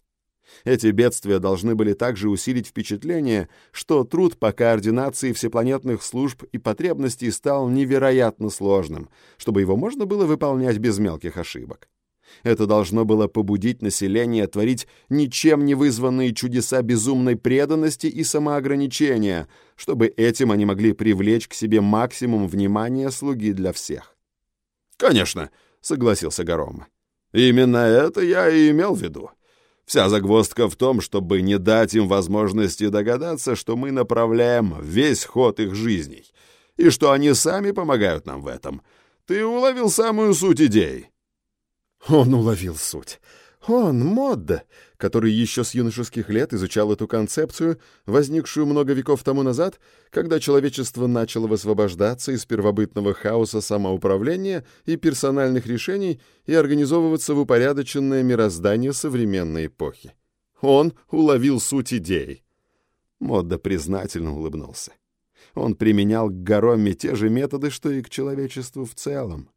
Эти бедствия должны были также усилить впечатление, что труд по координации всепланетных служб и потребностей стал невероятно сложным, чтобы его можно было выполнять без мелких ошибок. Это должно было побудить население творить ничем не вызванные чудеса безумной преданности и самоограничения, чтобы этим они могли привлечь к себе максимум внимания слуги для всех. «Конечно», — согласился Гарома. «Именно это я и имел в виду. Вся загвоздка в том, чтобы не дать им возможности догадаться, что мы направляем весь ход их жизней, и что они сами помогают нам в этом. Ты уловил самую суть идеи». Он уловил суть. Он, Модда, который еще с юношеских лет изучал эту концепцию, возникшую много веков тому назад, когда человечество начало высвобождаться из первобытного хаоса самоуправления и персональных решений и организовываться в упорядоченное мироздание современной эпохи. Он уловил суть идей. Модда признательно улыбнулся. Он применял к Гароме те же методы, что и к человечеству в целом.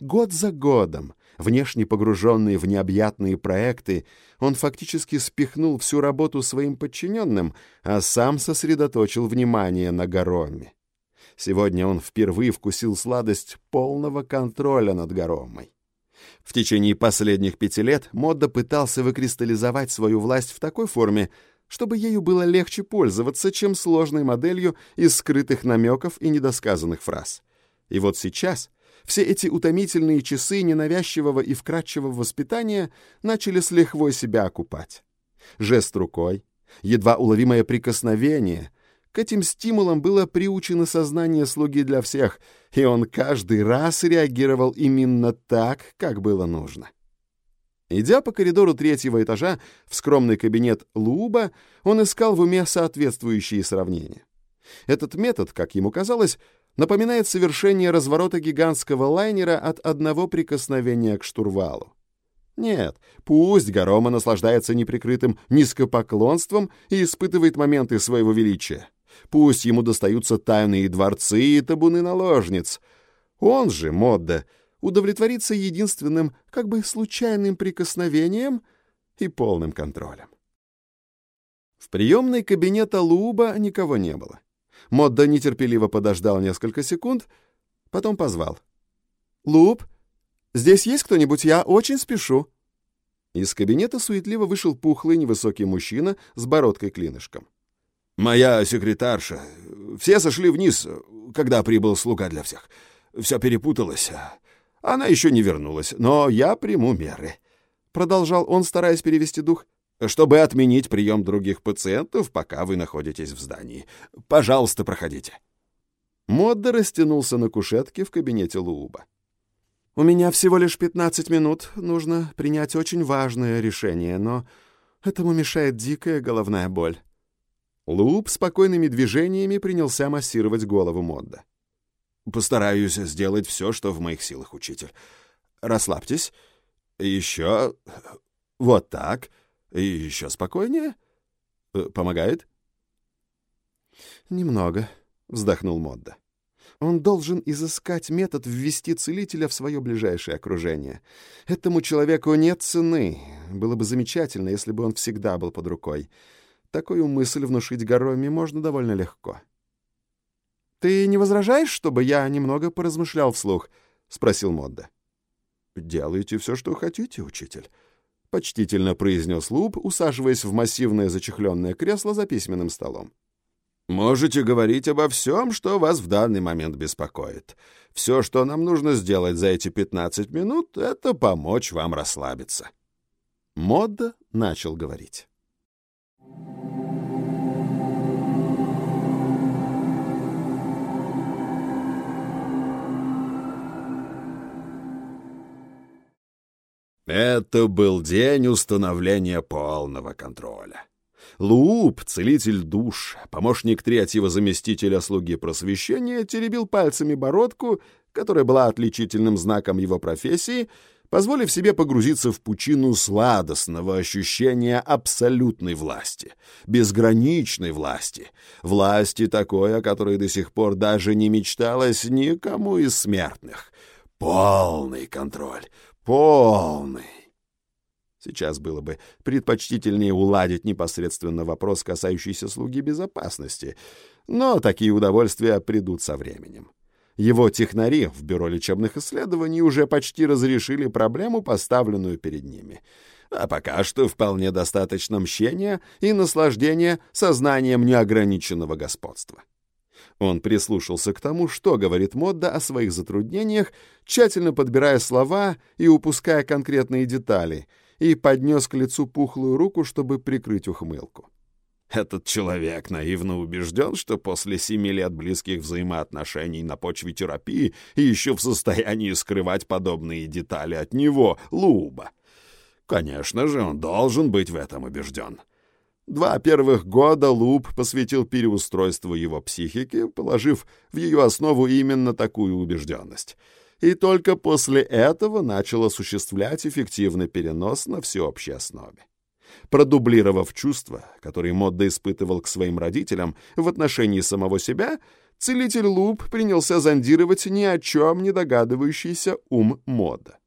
Год за годом, внешне погруженный в необъятные проекты, он фактически спихнул всю работу своим подчиненным, а сам сосредоточил внимание на Гароме. Сегодня он впервые вкусил сладость полного контроля над Гаромой. В течение последних пяти лет Модда пытался выкристаллизовать свою власть в такой форме, чтобы ею было легче пользоваться, чем сложной моделью из скрытых намеков и недосказанных фраз. И вот сейчас все эти утомительные часы ненавязчивого и вкрадчивого воспитания начали с лихвой себя окупать. Жест рукой, едва уловимое прикосновение — к этим стимулам было приучено сознание слуги для всех, и он каждый раз реагировал именно так, как было нужно. Идя по коридору третьего этажа в скромный кабинет Луба, он искал в уме соответствующие сравнения. Этот метод, как ему казалось, напоминает совершение разворота гигантского лайнера от одного прикосновения к штурвалу. Нет, пусть Гарома наслаждается неприкрытым низкопоклонством и испытывает моменты своего величия. Пусть ему достаются тайные дворцы и табуны наложниц. Он же, Модда, удовлетворится единственным, как бы случайным прикосновением и полным контролем. В приемной кабинета Луба никого не было. Модда нетерпеливо подождал несколько секунд, потом позвал. «Луп, Здесь есть кто-нибудь? Я очень спешу». Из кабинета суетливо вышел пухлый невысокий мужчина с бородкой-клинышком. «Моя секретарша. Все сошли вниз, когда прибыл слуга для всех. Все перепуталось. Она еще не вернулась, но я приму меры». Продолжал он, стараясь перевести дух чтобы отменить прием других пациентов, пока вы находитесь в здании. Пожалуйста, проходите». Модда растянулся на кушетке в кабинете Лууба. «У меня всего лишь 15 минут. Нужно принять очень важное решение, но этому мешает дикая головная боль». Лууб спокойными движениями принялся массировать голову Модда. «Постараюсь сделать все, что в моих силах, учитель. Расслабьтесь. Еще... Вот так. И еще спокойнее? Э, помогает? Немного, вздохнул Модда. Он должен изыскать метод ввести целителя в свое ближайшее окружение. Этому человеку нет цены. Было бы замечательно, если бы он всегда был под рукой. Такую мысль внушить Гороми можно довольно легко. «Ты не возражаешь, чтобы я немного поразмышлял вслух?» — спросил Модда. «Делайте все, что хотите, учитель», — почтительно произнес Луб, усаживаясь в массивное зачехленное кресло за письменным столом. «Можете говорить обо всем, что вас в данный момент беспокоит. Все, что нам нужно сделать за эти 15 минут, — это помочь вам расслабиться». Модда начал говорить. Это был день установления полного контроля. Луп, целитель душ, помощник третьего заместителя слуги просвещения, теребил пальцами бородку, которая была отличительным знаком его профессии, позволив себе погрузиться в пучину сладостного ощущения абсолютной власти, безграничной власти, власти такой, о которой до сих пор даже не мечталось никому из смертных. Полный контроль, Полный. Сейчас было бы предпочтительнее уладить непосредственно вопрос, касающийся слуги безопасности, но такие удовольствия придут со временем. Его технари в Бюро лечебных исследований уже почти разрешили проблему, поставленную перед ними. А пока что вполне достаточно мщения и наслаждения сознанием неограниченного господства. Он прислушался к тому, что говорит Модда о своих затруднениях, тщательно подбирая слова и упуская конкретные детали, и поднес к лицу пухлую руку, чтобы прикрыть ухмылку. Этот человек наивно убежден, что после семи лет близких взаимоотношений на почве терапии и еще в состоянии скрывать подобные детали от него, Луба. Конечно же, он должен быть в этом убежден. Два первых года Луп посвятил переустройству его психики, положив в ее основу именно такую убежденность. И только после этого начал осуществлять эффективный перенос на всеобщей основе. Продублировав чувства, которые Модда испытывал к своим родителям в отношении самого себя, целитель Луп принялся зондировать ни о чем не догадывающийся ум Модда.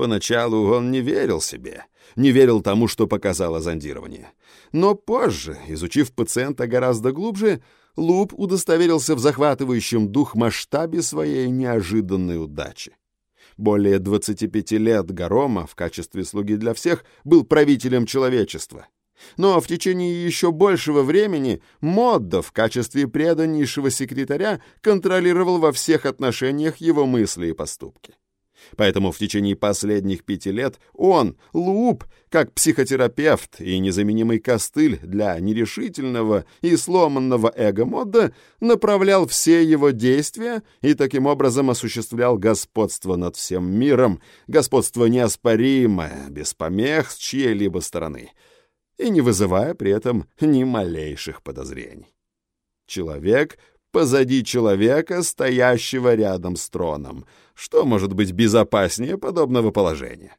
Поначалу он не верил себе, не верил тому, что показало зондирование. Но позже, изучив пациента гораздо глубже, Луп удостоверился в захватывающем дух масштабе своей неожиданной удачи. Более 25 лет Гарома в качестве слуги для всех был правителем человечества. Но в течение еще большего времени Модда в качестве преданнейшего секретаря контролировал во всех отношениях его мысли и поступки. Поэтому в течение последних пяти лет он, Луп, как психотерапевт и незаменимый костыль для нерешительного и сломанного эго-мода, направлял все его действия и таким образом осуществлял господство над всем миром, господство неоспоримое, без помех с чьей-либо стороны, и не вызывая при этом ни малейших подозрений. Человек позади человека, стоящего рядом с троном. Что может быть безопаснее подобного положения?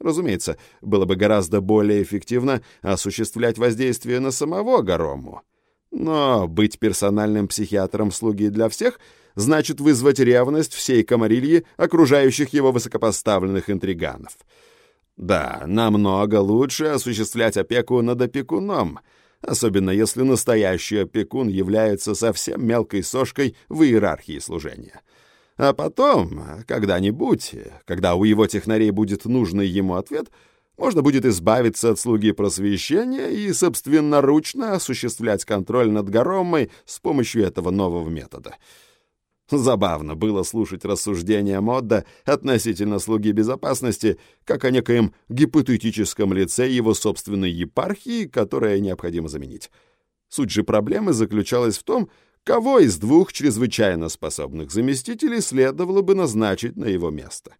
Разумеется, было бы гораздо более эффективно осуществлять воздействие на самого Гарому. Но быть персональным психиатром слуги для всех значит вызвать ревность всей комарильи окружающих его высокопоставленных интриганов. Да, намного лучше осуществлять опеку над опекуном — особенно если настоящий опекун является совсем мелкой сошкой в иерархии служения. А потом, когда-нибудь, когда у его технарей будет нужный ему ответ, можно будет избавиться от слуги просвещения и собственноручно осуществлять контроль над Горомой с помощью этого нового метода. Забавно было слушать рассуждения Модда относительно слуги безопасности, как о некоем гипотетическом лице его собственной епархии, которое необходимо заменить. Суть же проблемы заключалась в том, кого из двух чрезвычайно способных заместителей следовало бы назначить на его место.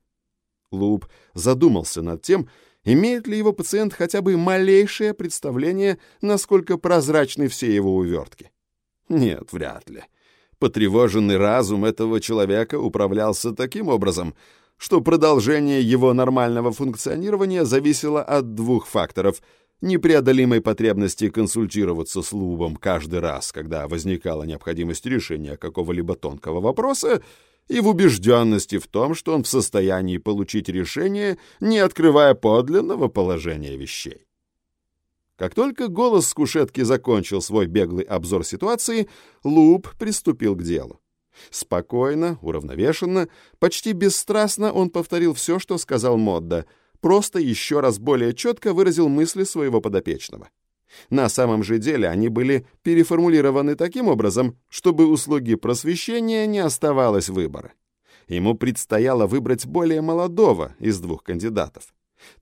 Луп задумался над тем, имеет ли его пациент хотя бы малейшее представление, насколько прозрачны все его увертки. Нет, вряд ли. Потревоженный разум этого человека управлялся таким образом, что продолжение его нормального функционирования зависело от двух факторов — непреодолимой потребности консультироваться с Лубом каждый раз, когда возникала необходимость решения какого-либо тонкого вопроса, и в убежденности в том, что он в состоянии получить решение, не открывая подлинного положения вещей. Как только голос с кушетки закончил свой беглый обзор ситуации, Луб приступил к делу. Спокойно, уравновешенно, почти бесстрастно он повторил все, что сказал Модда, просто еще раз более четко выразил мысли своего подопечного. На самом же деле они были переформулированы таким образом, чтобы услуги просвещения не оставалось выбора. Ему предстояло выбрать более молодого из двух кандидатов.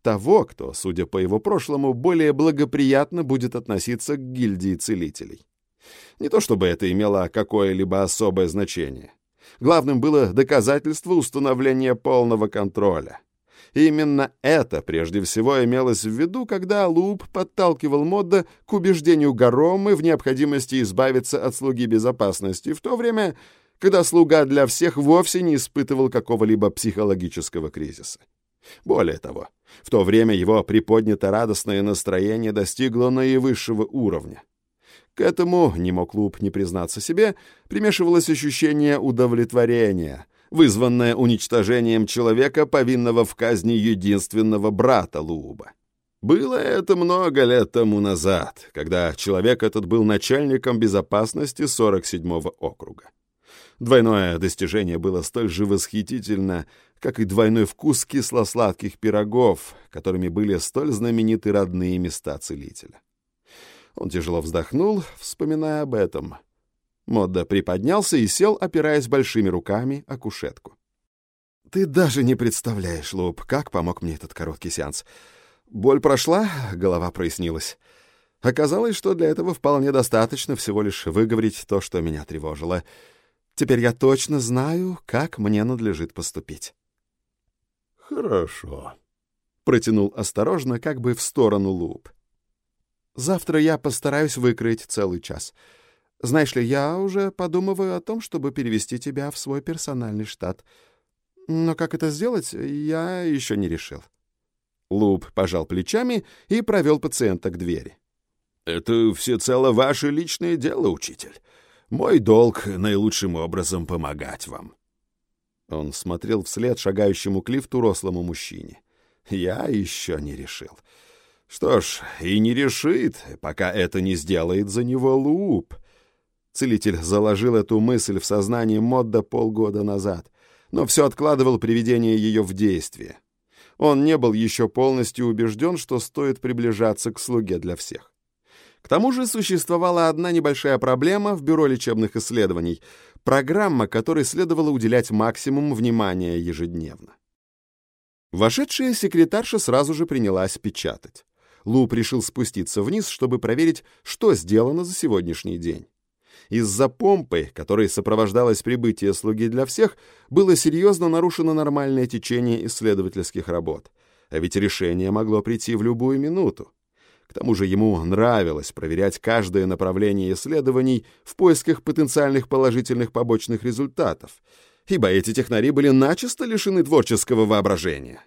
Того, кто, судя по его прошлому, более благоприятно будет относиться к гильдии целителей. Не то чтобы это имело какое-либо особое значение. Главным было доказательство установления полного контроля. И именно это прежде всего имелось в виду, когда Луп подталкивал Модда к убеждению Гаромы в необходимости избавиться от слуги безопасности, в то время, когда слуга для всех вовсе не испытывал какого-либо психологического кризиса. Более того, в то время его приподнято радостное настроение достигло наивысшего уровня. К этому, не мог Луп не признаться себе, примешивалось ощущение удовлетворения, вызванное уничтожением человека, повинного в казни единственного брата Луба. Было это много лет тому назад, когда человек этот был начальником безопасности 47-го округа. Двойное достижение было столь же восхитительно, как и двойной вкус кисло-сладких пирогов, которыми были столь знамениты родные места целителя. Он тяжело вздохнул, вспоминая об этом. Модда приподнялся и сел, опираясь большими руками о кушетку. «Ты даже не представляешь, Луп, как помог мне этот короткий сеанс. Боль прошла, голова прояснилась. Оказалось, что для этого вполне достаточно всего лишь выговорить то, что меня тревожило. Теперь я точно знаю, как мне надлежит поступить». «Хорошо», — протянул осторожно, как бы в сторону луп. «Завтра я постараюсь выкроить целый час. Знаешь ли, я уже подумываю о том, чтобы перевести тебя в свой персональный штат. Но как это сделать, я еще не решил». Луп пожал плечами и провел пациента к двери. «Это всецело ваше личное дело, учитель. Мой долг наилучшим образом помогать вам». Он смотрел вслед шагающему к лифту рослому мужчине. «Я еще не решил. Что ж, и не решит, пока это не сделает за него Луп». Целитель заложил эту мысль в сознание Модда полгода назад, но все откладывал приведение ее в действие. Он не был еще полностью убежден, что стоит приближаться к слуге для всех. К тому же существовала одна небольшая проблема в Бюро лечебных исследований — программа, которой следовало уделять максимум внимания ежедневно. Вошедшая секретарша сразу же принялась печатать. Луп решил спуститься вниз, чтобы проверить, что сделано за сегодняшний день. Из-за помпы, которой сопровождалось прибытие слуги для всех, было серьезно нарушено нормальное течение исследовательских работ. А ведь решение могло прийти в любую минуту. К тому же ему нравилось проверять каждое направление исследований в поисках потенциальных положительных побочных результатов, ибо эти технари были начисто лишены творческого воображения.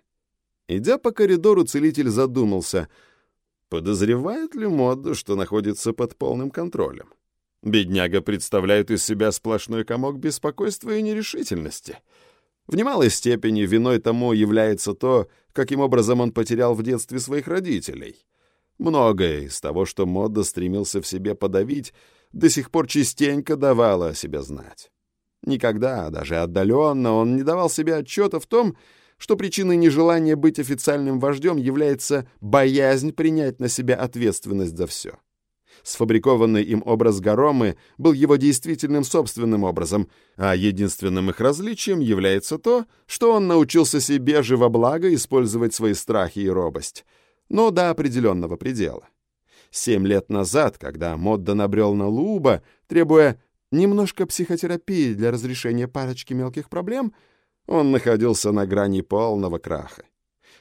Идя по коридору, целитель задумался, подозревает ли Модда, что находится под полным контролем. Бедняга представляет из себя сплошной комок беспокойства и нерешительности. В немалой степени виной тому является то, каким образом он потерял в детстве своих родителей — Многое из того, что Модда стремился в себе подавить, до сих пор частенько давало о себе знать. Никогда, даже отдаленно, он не давал себе отчета в том, что причиной нежелания быть официальным вождем является боязнь принять на себя ответственность за все. Сфабрикованный им образ Гаромы был его действительным собственным образом, а единственным их различием является то, что он научился себе же во благо использовать свои страхи и робость, но до определенного предела. Семь лет назад, когда Модда набрел на Луба, требуя немножко психотерапии для разрешения парочки мелких проблем, он находился на грани полного краха.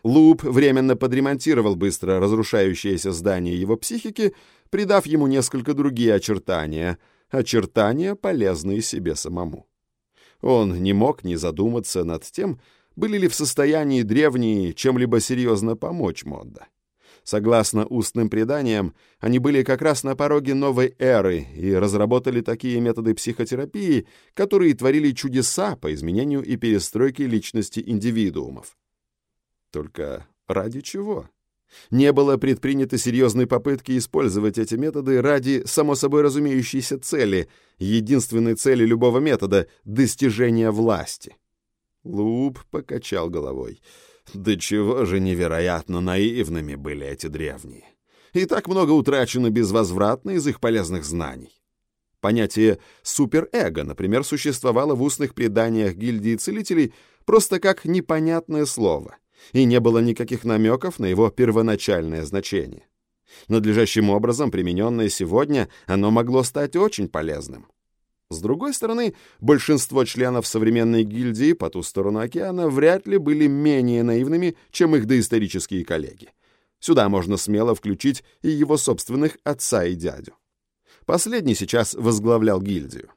Луп временно подремонтировал быстро разрушающееся здание его психики, придав ему несколько другие очертания, очертания, полезные себе самому. Он не мог не задуматься над тем, были ли в состоянии древние чем-либо серьезно помочь Модда. Согласно устным преданиям, они были как раз на пороге новой эры и разработали такие методы психотерапии, которые творили чудеса по изменению и перестройке личности индивидуумов. Только ради чего? Не было предпринято серьезной попытки использовать эти методы ради само собой разумеющейся цели, единственной цели любого метода — достижения власти. Луп покачал головой. Да чего же невероятно наивными были эти древние. И так много утрачено безвозвратно из их полезных знаний. Понятие суперэго, например, существовало в устных преданиях гильдии целителей просто как непонятное слово — и не было никаких намеков на его первоначальное значение. Надлежащим образом, примененное сегодня, оно могло стать очень полезным. С другой стороны, большинство членов современной гильдии по ту сторону океана вряд ли были менее наивными, чем их доисторические коллеги. Сюда можно смело включить и его собственных отца и дядю. Последний сейчас возглавлял гильдию.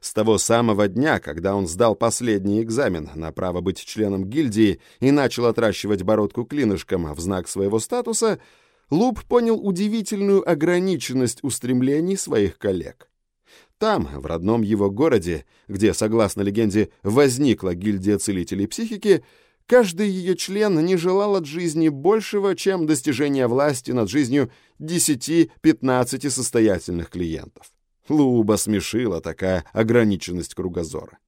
С того самого дня, когда он сдал последний экзамен на право быть членом гильдии и начал отращивать бородку клинышком в знак своего статуса, Луп понял удивительную ограниченность устремлений своих коллег. Там, в родном его городе, где, согласно легенде, возникла гильдия целителей психики, каждый ее член не желал от жизни большего, чем достижение власти над жизнью 10-15 состоятельных клиентов. Луба смешила такая ограниченность кругозора.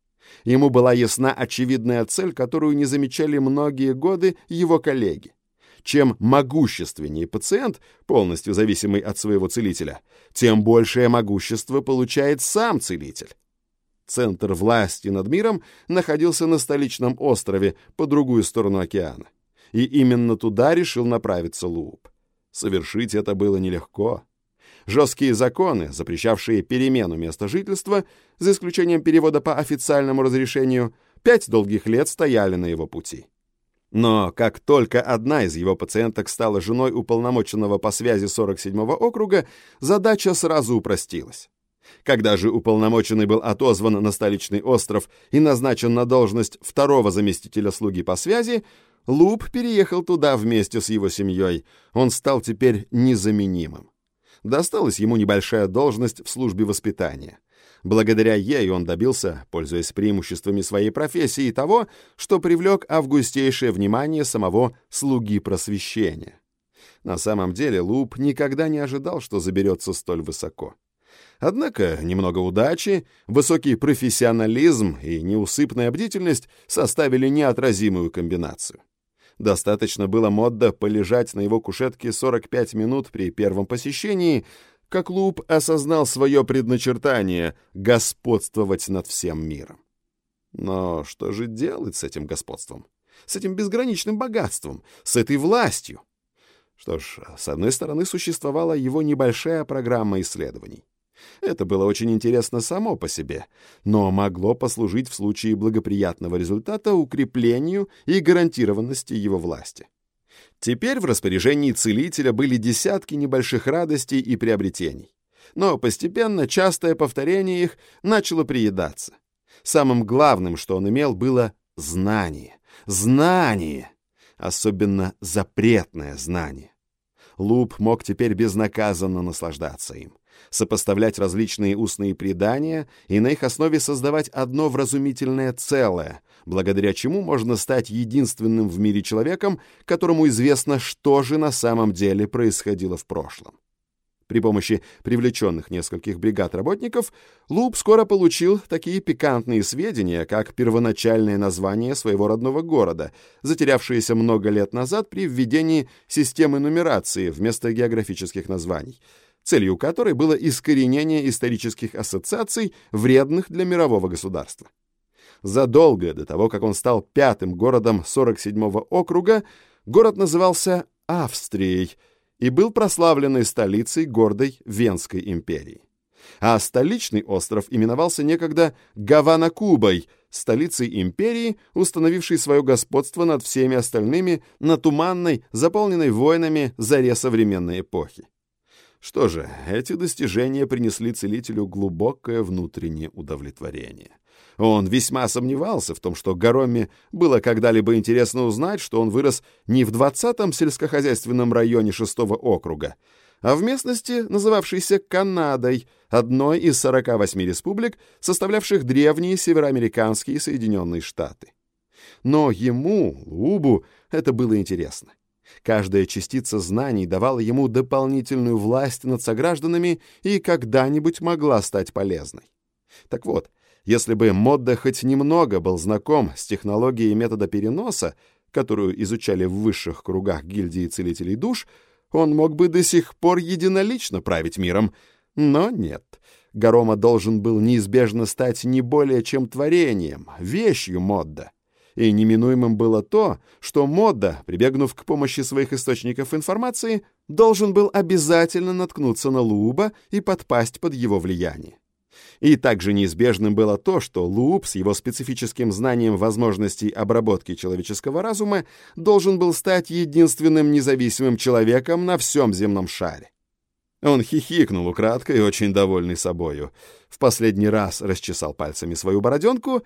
Ему была ясна очевидная цель, которую не замечали многие годы его коллеги. Чем могущественнее пациент, полностью зависимый от своего целителя, тем большее могущество получает сам целитель. Центр власти над миром находился на столичном острове по другую сторону океана. И именно туда решил направиться Луп. Совершить это было нелегко. Жесткие законы, запрещавшие перемену места жительства, за исключением перевода по официальному разрешению, пять долгих лет стояли на его пути. Но как только одна из его пациенток стала женой уполномоченного по связи 47-го округа, задача сразу упростилась. Когда же уполномоченный был отозван на столичный остров и назначен на должность второго заместителя слуги по связи, Луп переехал туда вместе с его семьей. Он стал теперь незаменимым досталась ему небольшая должность в службе воспитания. Благодаря ей он добился, пользуясь преимуществами своей профессии, того, что привлек августейшее внимание самого слуги просвещения. На самом деле Луп никогда не ожидал, что заберется столь высоко. Однако немного удачи, высокий профессионализм и неусыпная бдительность составили неотразимую комбинацию. Достаточно было Модда полежать на его кушетке 45 минут при первом посещении, как Луп осознал свое предначертание — господствовать над всем миром. Но что же делать с этим господством? С этим безграничным богатством? С этой властью? Что ж, с одной стороны, существовала его небольшая программа исследований. Это было очень интересно само по себе, но могло послужить в случае благоприятного результата укреплению и гарантированности его власти. Теперь в распоряжении целителя были десятки небольших радостей и приобретений. Но постепенно частое повторение их начало приедаться. Самым главным, что он имел, было знание. Знание! Особенно запретное знание. Луп мог теперь безнаказанно наслаждаться им сопоставлять различные устные предания и на их основе создавать одно вразумительное целое, благодаря чему можно стать единственным в мире человеком, которому известно, что же на самом деле происходило в прошлом. При помощи привлеченных нескольких бригад работников Луп скоро получил такие пикантные сведения, как первоначальное название своего родного города, затерявшееся много лет назад при введении системы нумерации вместо географических названий, целью которой было искоренение исторических ассоциаций, вредных для мирового государства. Задолго до того, как он стал пятым городом 47-го округа, город назывался Австрией – и был прославленной столицей гордой Венской империи. А столичный остров именовался некогда Гавана-Кубой, столицей империи, установившей свое господство над всеми остальными на туманной, заполненной войнами заре современной эпохи. Что же, эти достижения принесли целителю глубокое внутреннее удовлетворение. Он весьма сомневался в том, что Гароме было когда-либо интересно узнать, что он вырос не в 20-м сельскохозяйственном районе 6-го округа, а в местности, называвшейся Канадой, одной из 48 республик, составлявших древние североамериканские Соединенные Штаты. Но ему, Лубу, это было интересно. Каждая частица знаний давала ему дополнительную власть над согражданами и когда-нибудь могла стать полезной. Так вот, если бы Модда хоть немного был знаком с технологией метода переноса, которую изучали в высших кругах гильдии целителей душ, он мог бы до сих пор единолично править миром. Но нет. Гарома должен был неизбежно стать не более чем творением, вещью Модда. И неминуемым было то, что Модда, прибегнув к помощи своих источников информации, должен был обязательно наткнуться на Луба и подпасть под его влияние. И также неизбежным было то, что Луп с его специфическим знанием возможностей обработки человеческого разума должен был стать единственным независимым человеком на всем земном шаре. Он хихикнул украдкой, очень довольный собою. В последний раз расчесал пальцами свою бороденку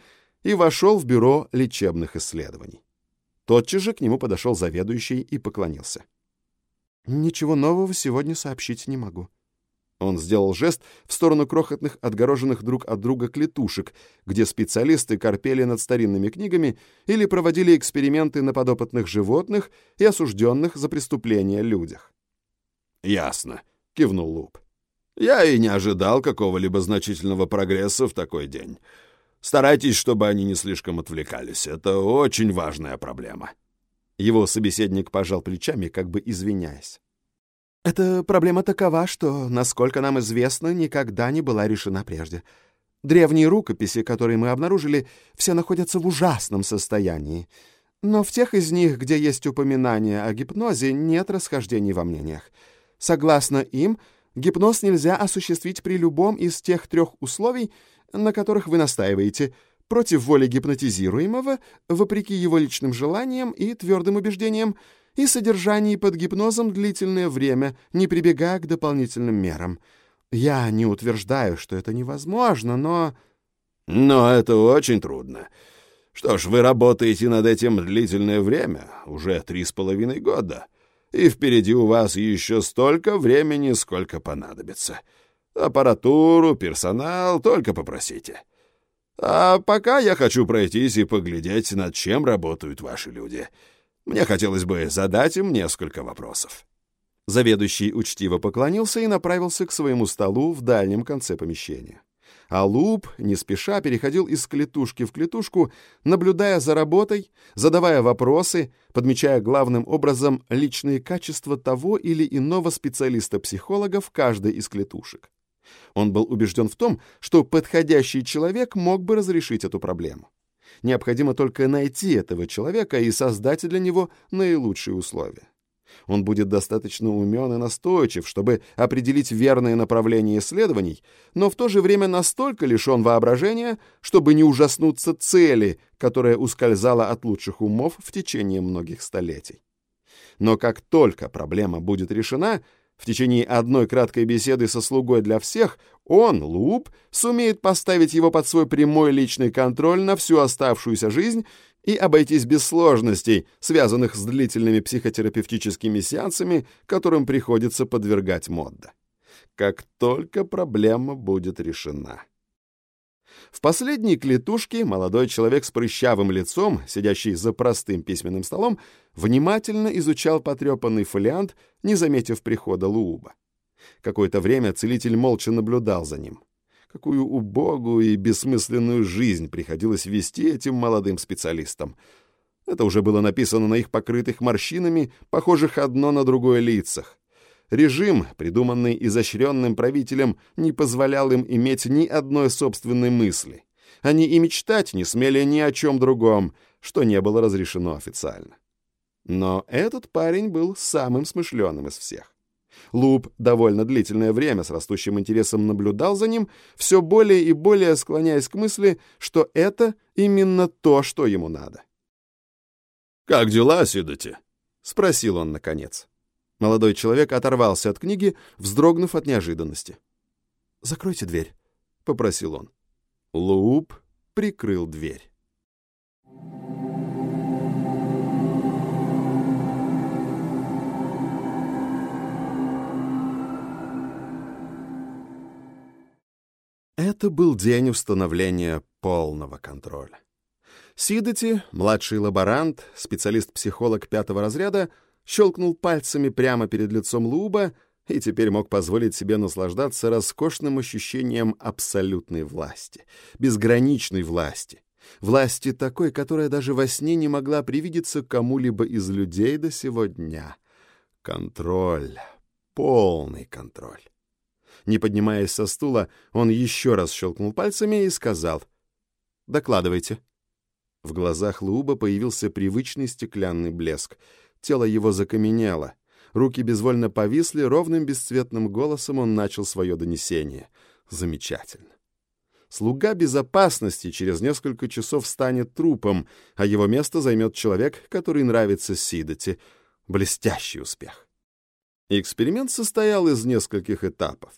и вошел в бюро лечебных исследований. Тотчас же к нему подошел заведующий и поклонился. «Ничего нового сегодня сообщить не могу», он сделал жест в сторону крохотных, отгороженных друг от друга клетушек, где специалисты корпели над старинными книгами или проводили эксперименты на подопытных животных и осужденных за преступления людях. «Ясно», — кивнул Луп. «Я и не ожидал какого-либо значительного прогресса в такой день. Старайтесь, чтобы они не слишком отвлекались. Это очень важная проблема». Его собеседник пожал плечами, как бы извиняясь. Эта проблема такова, что, насколько нам известно, никогда не была решена прежде. Древние рукописи, которые мы обнаружили, все находятся в ужасном состоянии. Но в тех из них, где есть упоминание о гипнозе, нет расхождений во мнениях. Согласно им, гипноз нельзя осуществить при любом из тех трех условий, на которых вы настаиваете, против воли гипнотизируемого, вопреки его личным желаниям и твердым убеждениям, и содержании под гипнозом длительное время, не прибегая к дополнительным мерам. Я не утверждаю, что это невозможно, но... Но это очень трудно. Что ж, вы работаете над этим длительное время, уже три с половиной года, и впереди у вас еще столько времени, сколько понадобится. Аппаратуру, персонал, только попросите. А пока я хочу пройтись и поглядеть, над чем работают ваши люди — мне хотелось бы задать им несколько вопросов». Заведующий учтиво поклонился и направился к своему столу в дальнем конце помещения. А Луп не спеша переходил из клетушки в клетушку, наблюдая за работой, задавая вопросы, подмечая главным образом личные качества того или иного специалиста-психолога в каждой из клетушек. Он был убежден в том, что подходящий человек мог бы разрешить эту проблему. Необходимо только найти этого человека и создать для него наилучшие условия. Он будет достаточно умен и настойчив, чтобы определить верное направление исследований, но в то же время настолько лишен воображения, чтобы не ужаснуться цели, которая ускользала от лучших умов в течение многих столетий. Но как только проблема будет решена, в течение одной краткой беседы со слугой для всех он, Луп, сумеет поставить его под свой прямой личный контроль на всю оставшуюся жизнь и обойтись без сложностей, связанных с длительными психотерапевтическими сеансами, которым приходится подвергать Модда. Как только проблема будет решена. В последней клетушке молодой человек с прыщавым лицом, сидящий за простым письменным столом, внимательно изучал потрепанный фолиант, не заметив прихода Лууба. Какое-то время целитель молча наблюдал за ним. Какую убогую и бессмысленную жизнь приходилось вести этим молодым специалистам. Это уже было написано на их покрытых морщинами, похожих одно на другое лицах. Режим, придуманный изощренным правителем, не позволял им иметь ни одной собственной мысли. Они и мечтать не смели ни о чем другом, что не было разрешено официально. Но этот парень был самым смышленым из всех. Луп довольно длительное время с растущим интересом наблюдал за ним, все более и более склоняясь к мысли, что это именно то, что ему надо. «Как дела, Сидоти?» — спросил он наконец. Молодой человек оторвался от книги, вздрогнув от неожиданности. «Закройте дверь», — попросил он. Луп прикрыл дверь. Это был день установления полного контроля. Сидоти, младший лаборант, специалист-психолог пятого разряда, щелкнул пальцами прямо перед лицом Луба и теперь мог позволить себе наслаждаться роскошным ощущением абсолютной власти, безграничной власти, власти такой, которая даже во сне не могла привидеться кому-либо из людей до сего дня. Контроль, полный контроль. Не поднимаясь со стула, он еще раз щелкнул пальцами и сказал «Докладывайте». В глазах Луба появился привычный стеклянный блеск. Тело его закаменело. Руки безвольно повисли, ровным бесцветным голосом он начал свое донесение. Замечательно. Слуга безопасности через несколько часов станет трупом, а его место займет человек, который нравится Сидоти. Блестящий успех. Эксперимент состоял из нескольких этапов.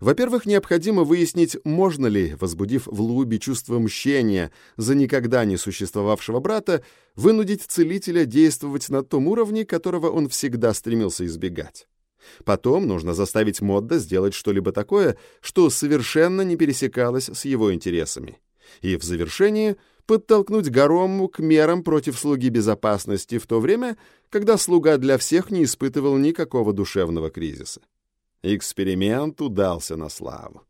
Во-первых, необходимо выяснить, можно ли, возбудив в Луби чувство мщения за никогда не существовавшего брата, вынудить целителя действовать на том уровне, которого он всегда стремился избегать. Потом нужно заставить Модда сделать что-либо такое, что совершенно не пересекалось с его интересами. И в завершении подтолкнуть Гарому к мерам против слуги безопасности в то время, когда слуга для всех не испытывал никакого душевного кризиса. Эксперимент удался на славу.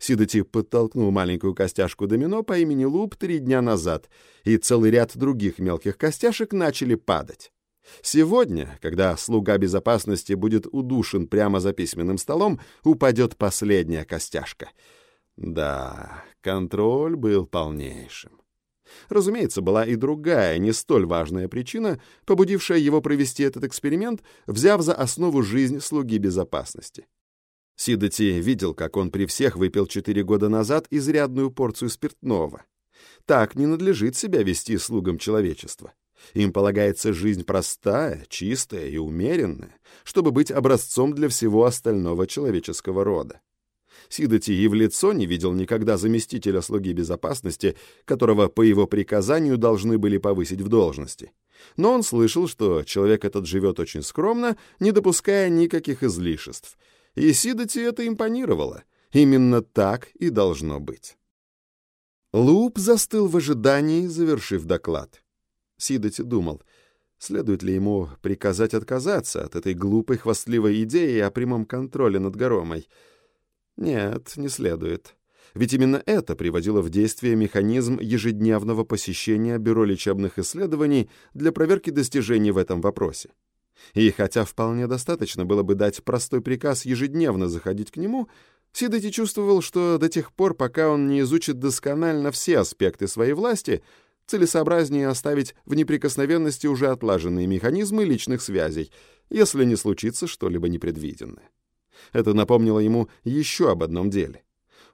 Сидоти подтолкнул маленькую костяшку домино по имени Луп три дня назад, и целый ряд других мелких костяшек начали падать. Сегодня, когда слуга безопасности будет удушен прямо за письменным столом, упадет последняя костяшка. Да, контроль был полнейшим. Разумеется, была и другая, не столь важная причина, побудившая его провести этот эксперимент, взяв за основу жизнь слуги безопасности. Сидоти видел, как он при всех выпил четыре года назад изрядную порцию спиртного. Так не надлежит себя вести слугам человечества. Им полагается жизнь простая, чистая и умеренная, чтобы быть образцом для всего остального человеческого рода. Сидоти и в лицо не видел никогда заместителя слуги безопасности, которого по его приказанию должны были повысить в должности. Но он слышал, что человек этот живет очень скромно, не допуская никаких излишеств. И Сидоти это импонировало. Именно так и должно быть. Луп застыл в ожидании, завершив доклад. Сидоти думал, следует ли ему приказать отказаться от этой глупой хвастливой идеи о прямом контроле над Горомой — нет, не следует. Ведь именно это приводило в действие механизм ежедневного посещения Бюро лечебных исследований для проверки достижений в этом вопросе. И хотя вполне достаточно было бы дать простой приказ ежедневно заходить к нему, Сидоти чувствовал, что до тех пор, пока он не изучит досконально все аспекты своей власти, целесообразнее оставить в неприкосновенности уже отлаженные механизмы личных связей, если не случится что-либо непредвиденное. Это напомнило ему еще об одном деле.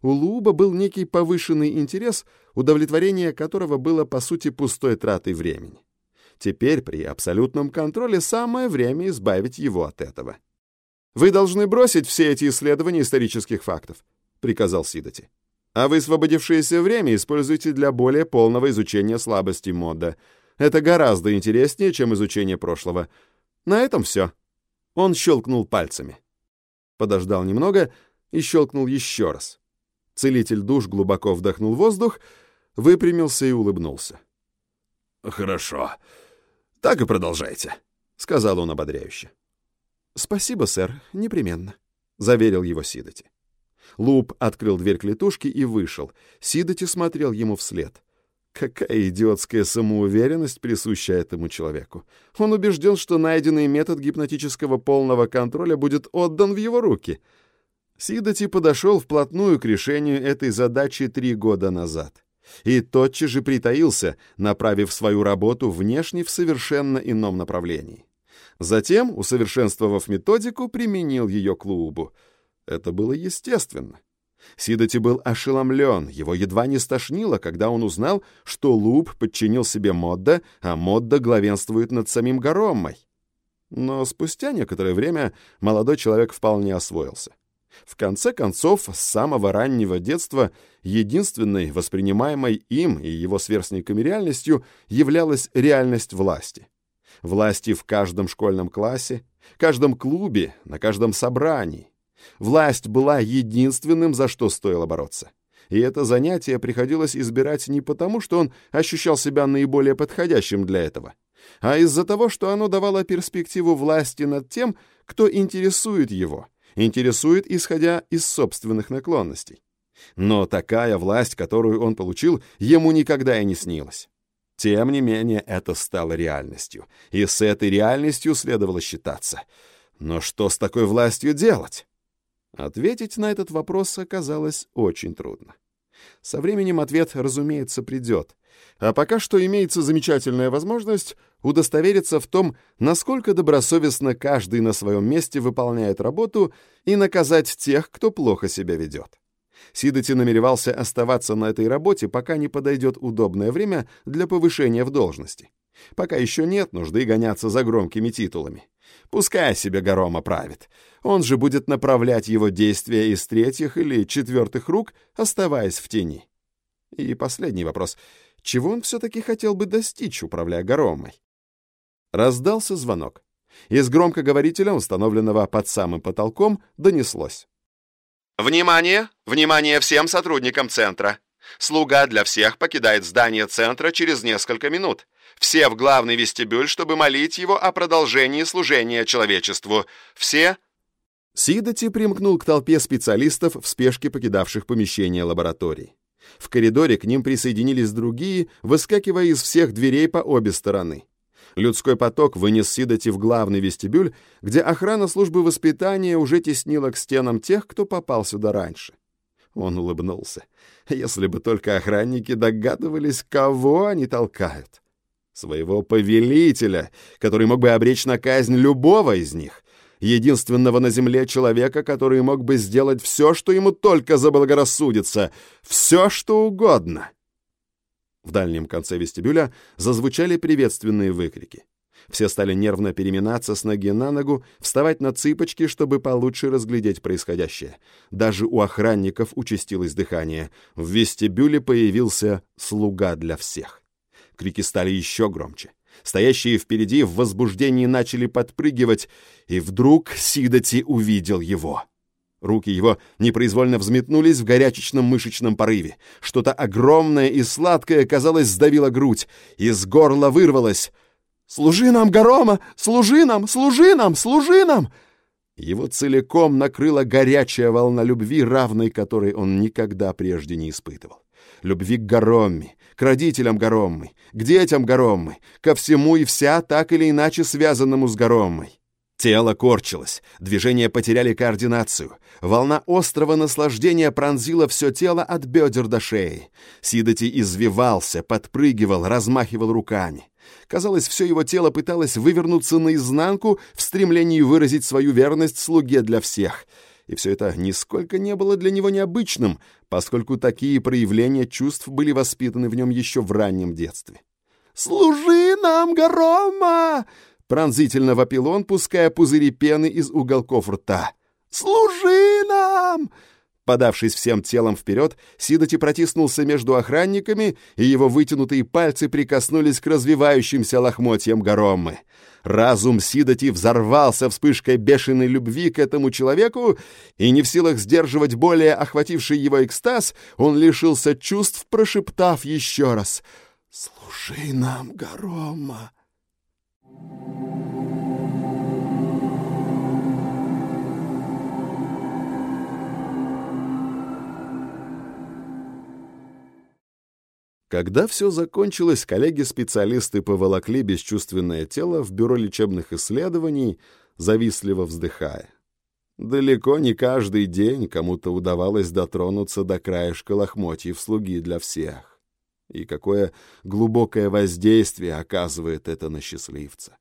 У Луба был некий повышенный интерес, удовлетворение которого было, по сути, пустой тратой времени. Теперь при абсолютном контроле самое время избавить его от этого. «Вы должны бросить все эти исследования исторических фактов», — приказал Сидоти. «А высвободившееся время используйте для более полного изучения слабостей мода. Это гораздо интереснее, чем изучение прошлого. На этом все». Он щелкнул пальцами подождал немного и щелкнул еще раз. Целитель душ глубоко вдохнул воздух, выпрямился и улыбнулся. «Хорошо. Так и продолжайте», — сказал он ободряюще. «Спасибо, сэр, непременно». заверил его Сидоти. Луп открыл дверь клетушки и вышел. Сидоти смотрел ему вслед. Какая идиотская самоуверенность присуща этому человеку. Он убежден, что найденный метод гипнотического полного контроля будет отдан в его руки. Сидоти подошел вплотную к решению этой задачи три года назад. И тотчас же притаился, направив свою работу внешне в совершенно ином направлении. Затем, усовершенствовав методику, применил ее к клубу. Это было естественно. Сидоти был ошеломлен, его едва не стошнило, когда он узнал, что Луб подчинил себе Модда, а Модда главенствует над самим Гороммой. Но спустя некоторое время молодой человек вполне освоился. В конце концов, с самого раннего детства единственной воспринимаемой им и его сверстниками реальностью являлась реальность власти. Власти в каждом школьном классе, каждом клубе, на каждом собрании, Власть была единственным, за что стоило бороться. И это занятие приходилось избирать не потому, что он ощущал себя наиболее подходящим для этого, а из-за того, что оно давало перспективу власти над тем, кто интересует его, интересует, исходя из собственных наклонностей. Но такая власть, которую он получил, ему никогда и не снилась. Тем не менее, это стало реальностью, и с этой реальностью следовало считаться. Но что с такой властью делать? Ответить на этот вопрос оказалось очень трудно. Со временем ответ, разумеется, придет. А пока что имеется замечательная возможность удостовериться в том, насколько добросовестно каждый на своем месте выполняет работу и наказать тех, кто плохо себя ведет. Сидоти намеревался оставаться на этой работе, пока не подойдет удобное время для повышения в должности. Пока еще нет нужды гоняться за громкими титулами. Пускай себе Горома правит. Он же будет направлять его действия из третьих или четвертых рук, оставаясь в тени. И последний вопрос. Чего он все-таки хотел бы достичь, управляя Горомой? Раздался звонок. Из громкоговорителя, установленного под самым потолком, донеслось. «Внимание! Внимание всем сотрудникам центра! Слуга для всех покидает здание центра через несколько минут. Все в главный вестибюль, чтобы молить его о продолжении служения человечеству. Все...» Сидоти примкнул к толпе специалистов в спешке покидавших помещение лабораторий. В коридоре к ним присоединились другие, выскакивая из всех дверей по обе стороны. Людской поток вынес Сидоти в главный вестибюль, где охрана службы воспитания уже теснила к стенам тех, кто попал сюда раньше. Он улыбнулся. Если бы только охранники догадывались, кого они толкают. Своего повелителя, который мог бы обречь на казнь любого из них. Единственного на земле человека, который мог бы сделать все, что ему только заблагорассудится. Все, что угодно. В дальнем конце вестибюля зазвучали приветственные выкрики. Все стали нервно переминаться с ноги на ногу, вставать на цыпочки, чтобы получше разглядеть происходящее. Даже у охранников участилось дыхание. В вестибюле появился слуга для всех. Крики стали еще громче. Стоящие впереди в возбуждении начали подпрыгивать, и вдруг Сидоти увидел его. Руки его непроизвольно взметнулись в горячечном мышечном порыве. Что-то огромное и сладкое, казалось, сдавило грудь. Из горла вырвалось «Служи нам, Горома! Служи нам! Служи нам! Служи нам!» Его целиком накрыла горячая волна любви, равной которой он никогда прежде не испытывал. Любви к Горомме, к родителям Гороммы, к детям Гороммы, ко всему и вся так или иначе связанному с Гороммой. Тело корчилось, движения потеряли координацию. Волна острого наслаждения пронзила все тело от бедер до шеи. Сидоти извивался, подпрыгивал, размахивал руками. Казалось, все его тело пыталось вывернуться наизнанку в стремлении выразить свою верность слуге для всех. И все это нисколько не было для него необычным, поскольку такие проявления чувств были воспитаны в нем еще в раннем детстве. «Служи нам, Горома!» — пронзительно вопил он, пуская пузыри пены из уголков рта. «Служи нам!» Подавшись всем телом вперед, Сидоти протиснулся между охранниками, и его вытянутые пальцы прикоснулись к развивающимся лохмотьям Гороммы. Разум Сидоти взорвался вспышкой бешеной любви к этому человеку, и не в силах сдерживать более охвативший его экстаз, он лишился чувств, прошептав еще раз «Служи нам, Горомма!» Когда все закончилось, коллеги-специалисты поволокли бесчувственное тело в бюро лечебных исследований, завистливо вздыхая. Далеко не каждый день кому-то удавалось дотронуться до краешка лохмотьев слуги для всех. И какое глубокое воздействие оказывает это на счастливца.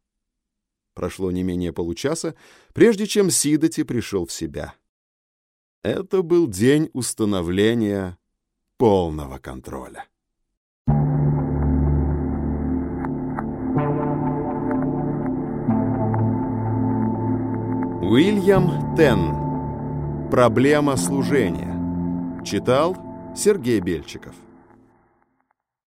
Прошло не менее получаса, прежде чем Сидоти пришел в себя. Это был день установления полного контроля. Уильям Тен. Проблема служения. Читал Сергей Бельчиков.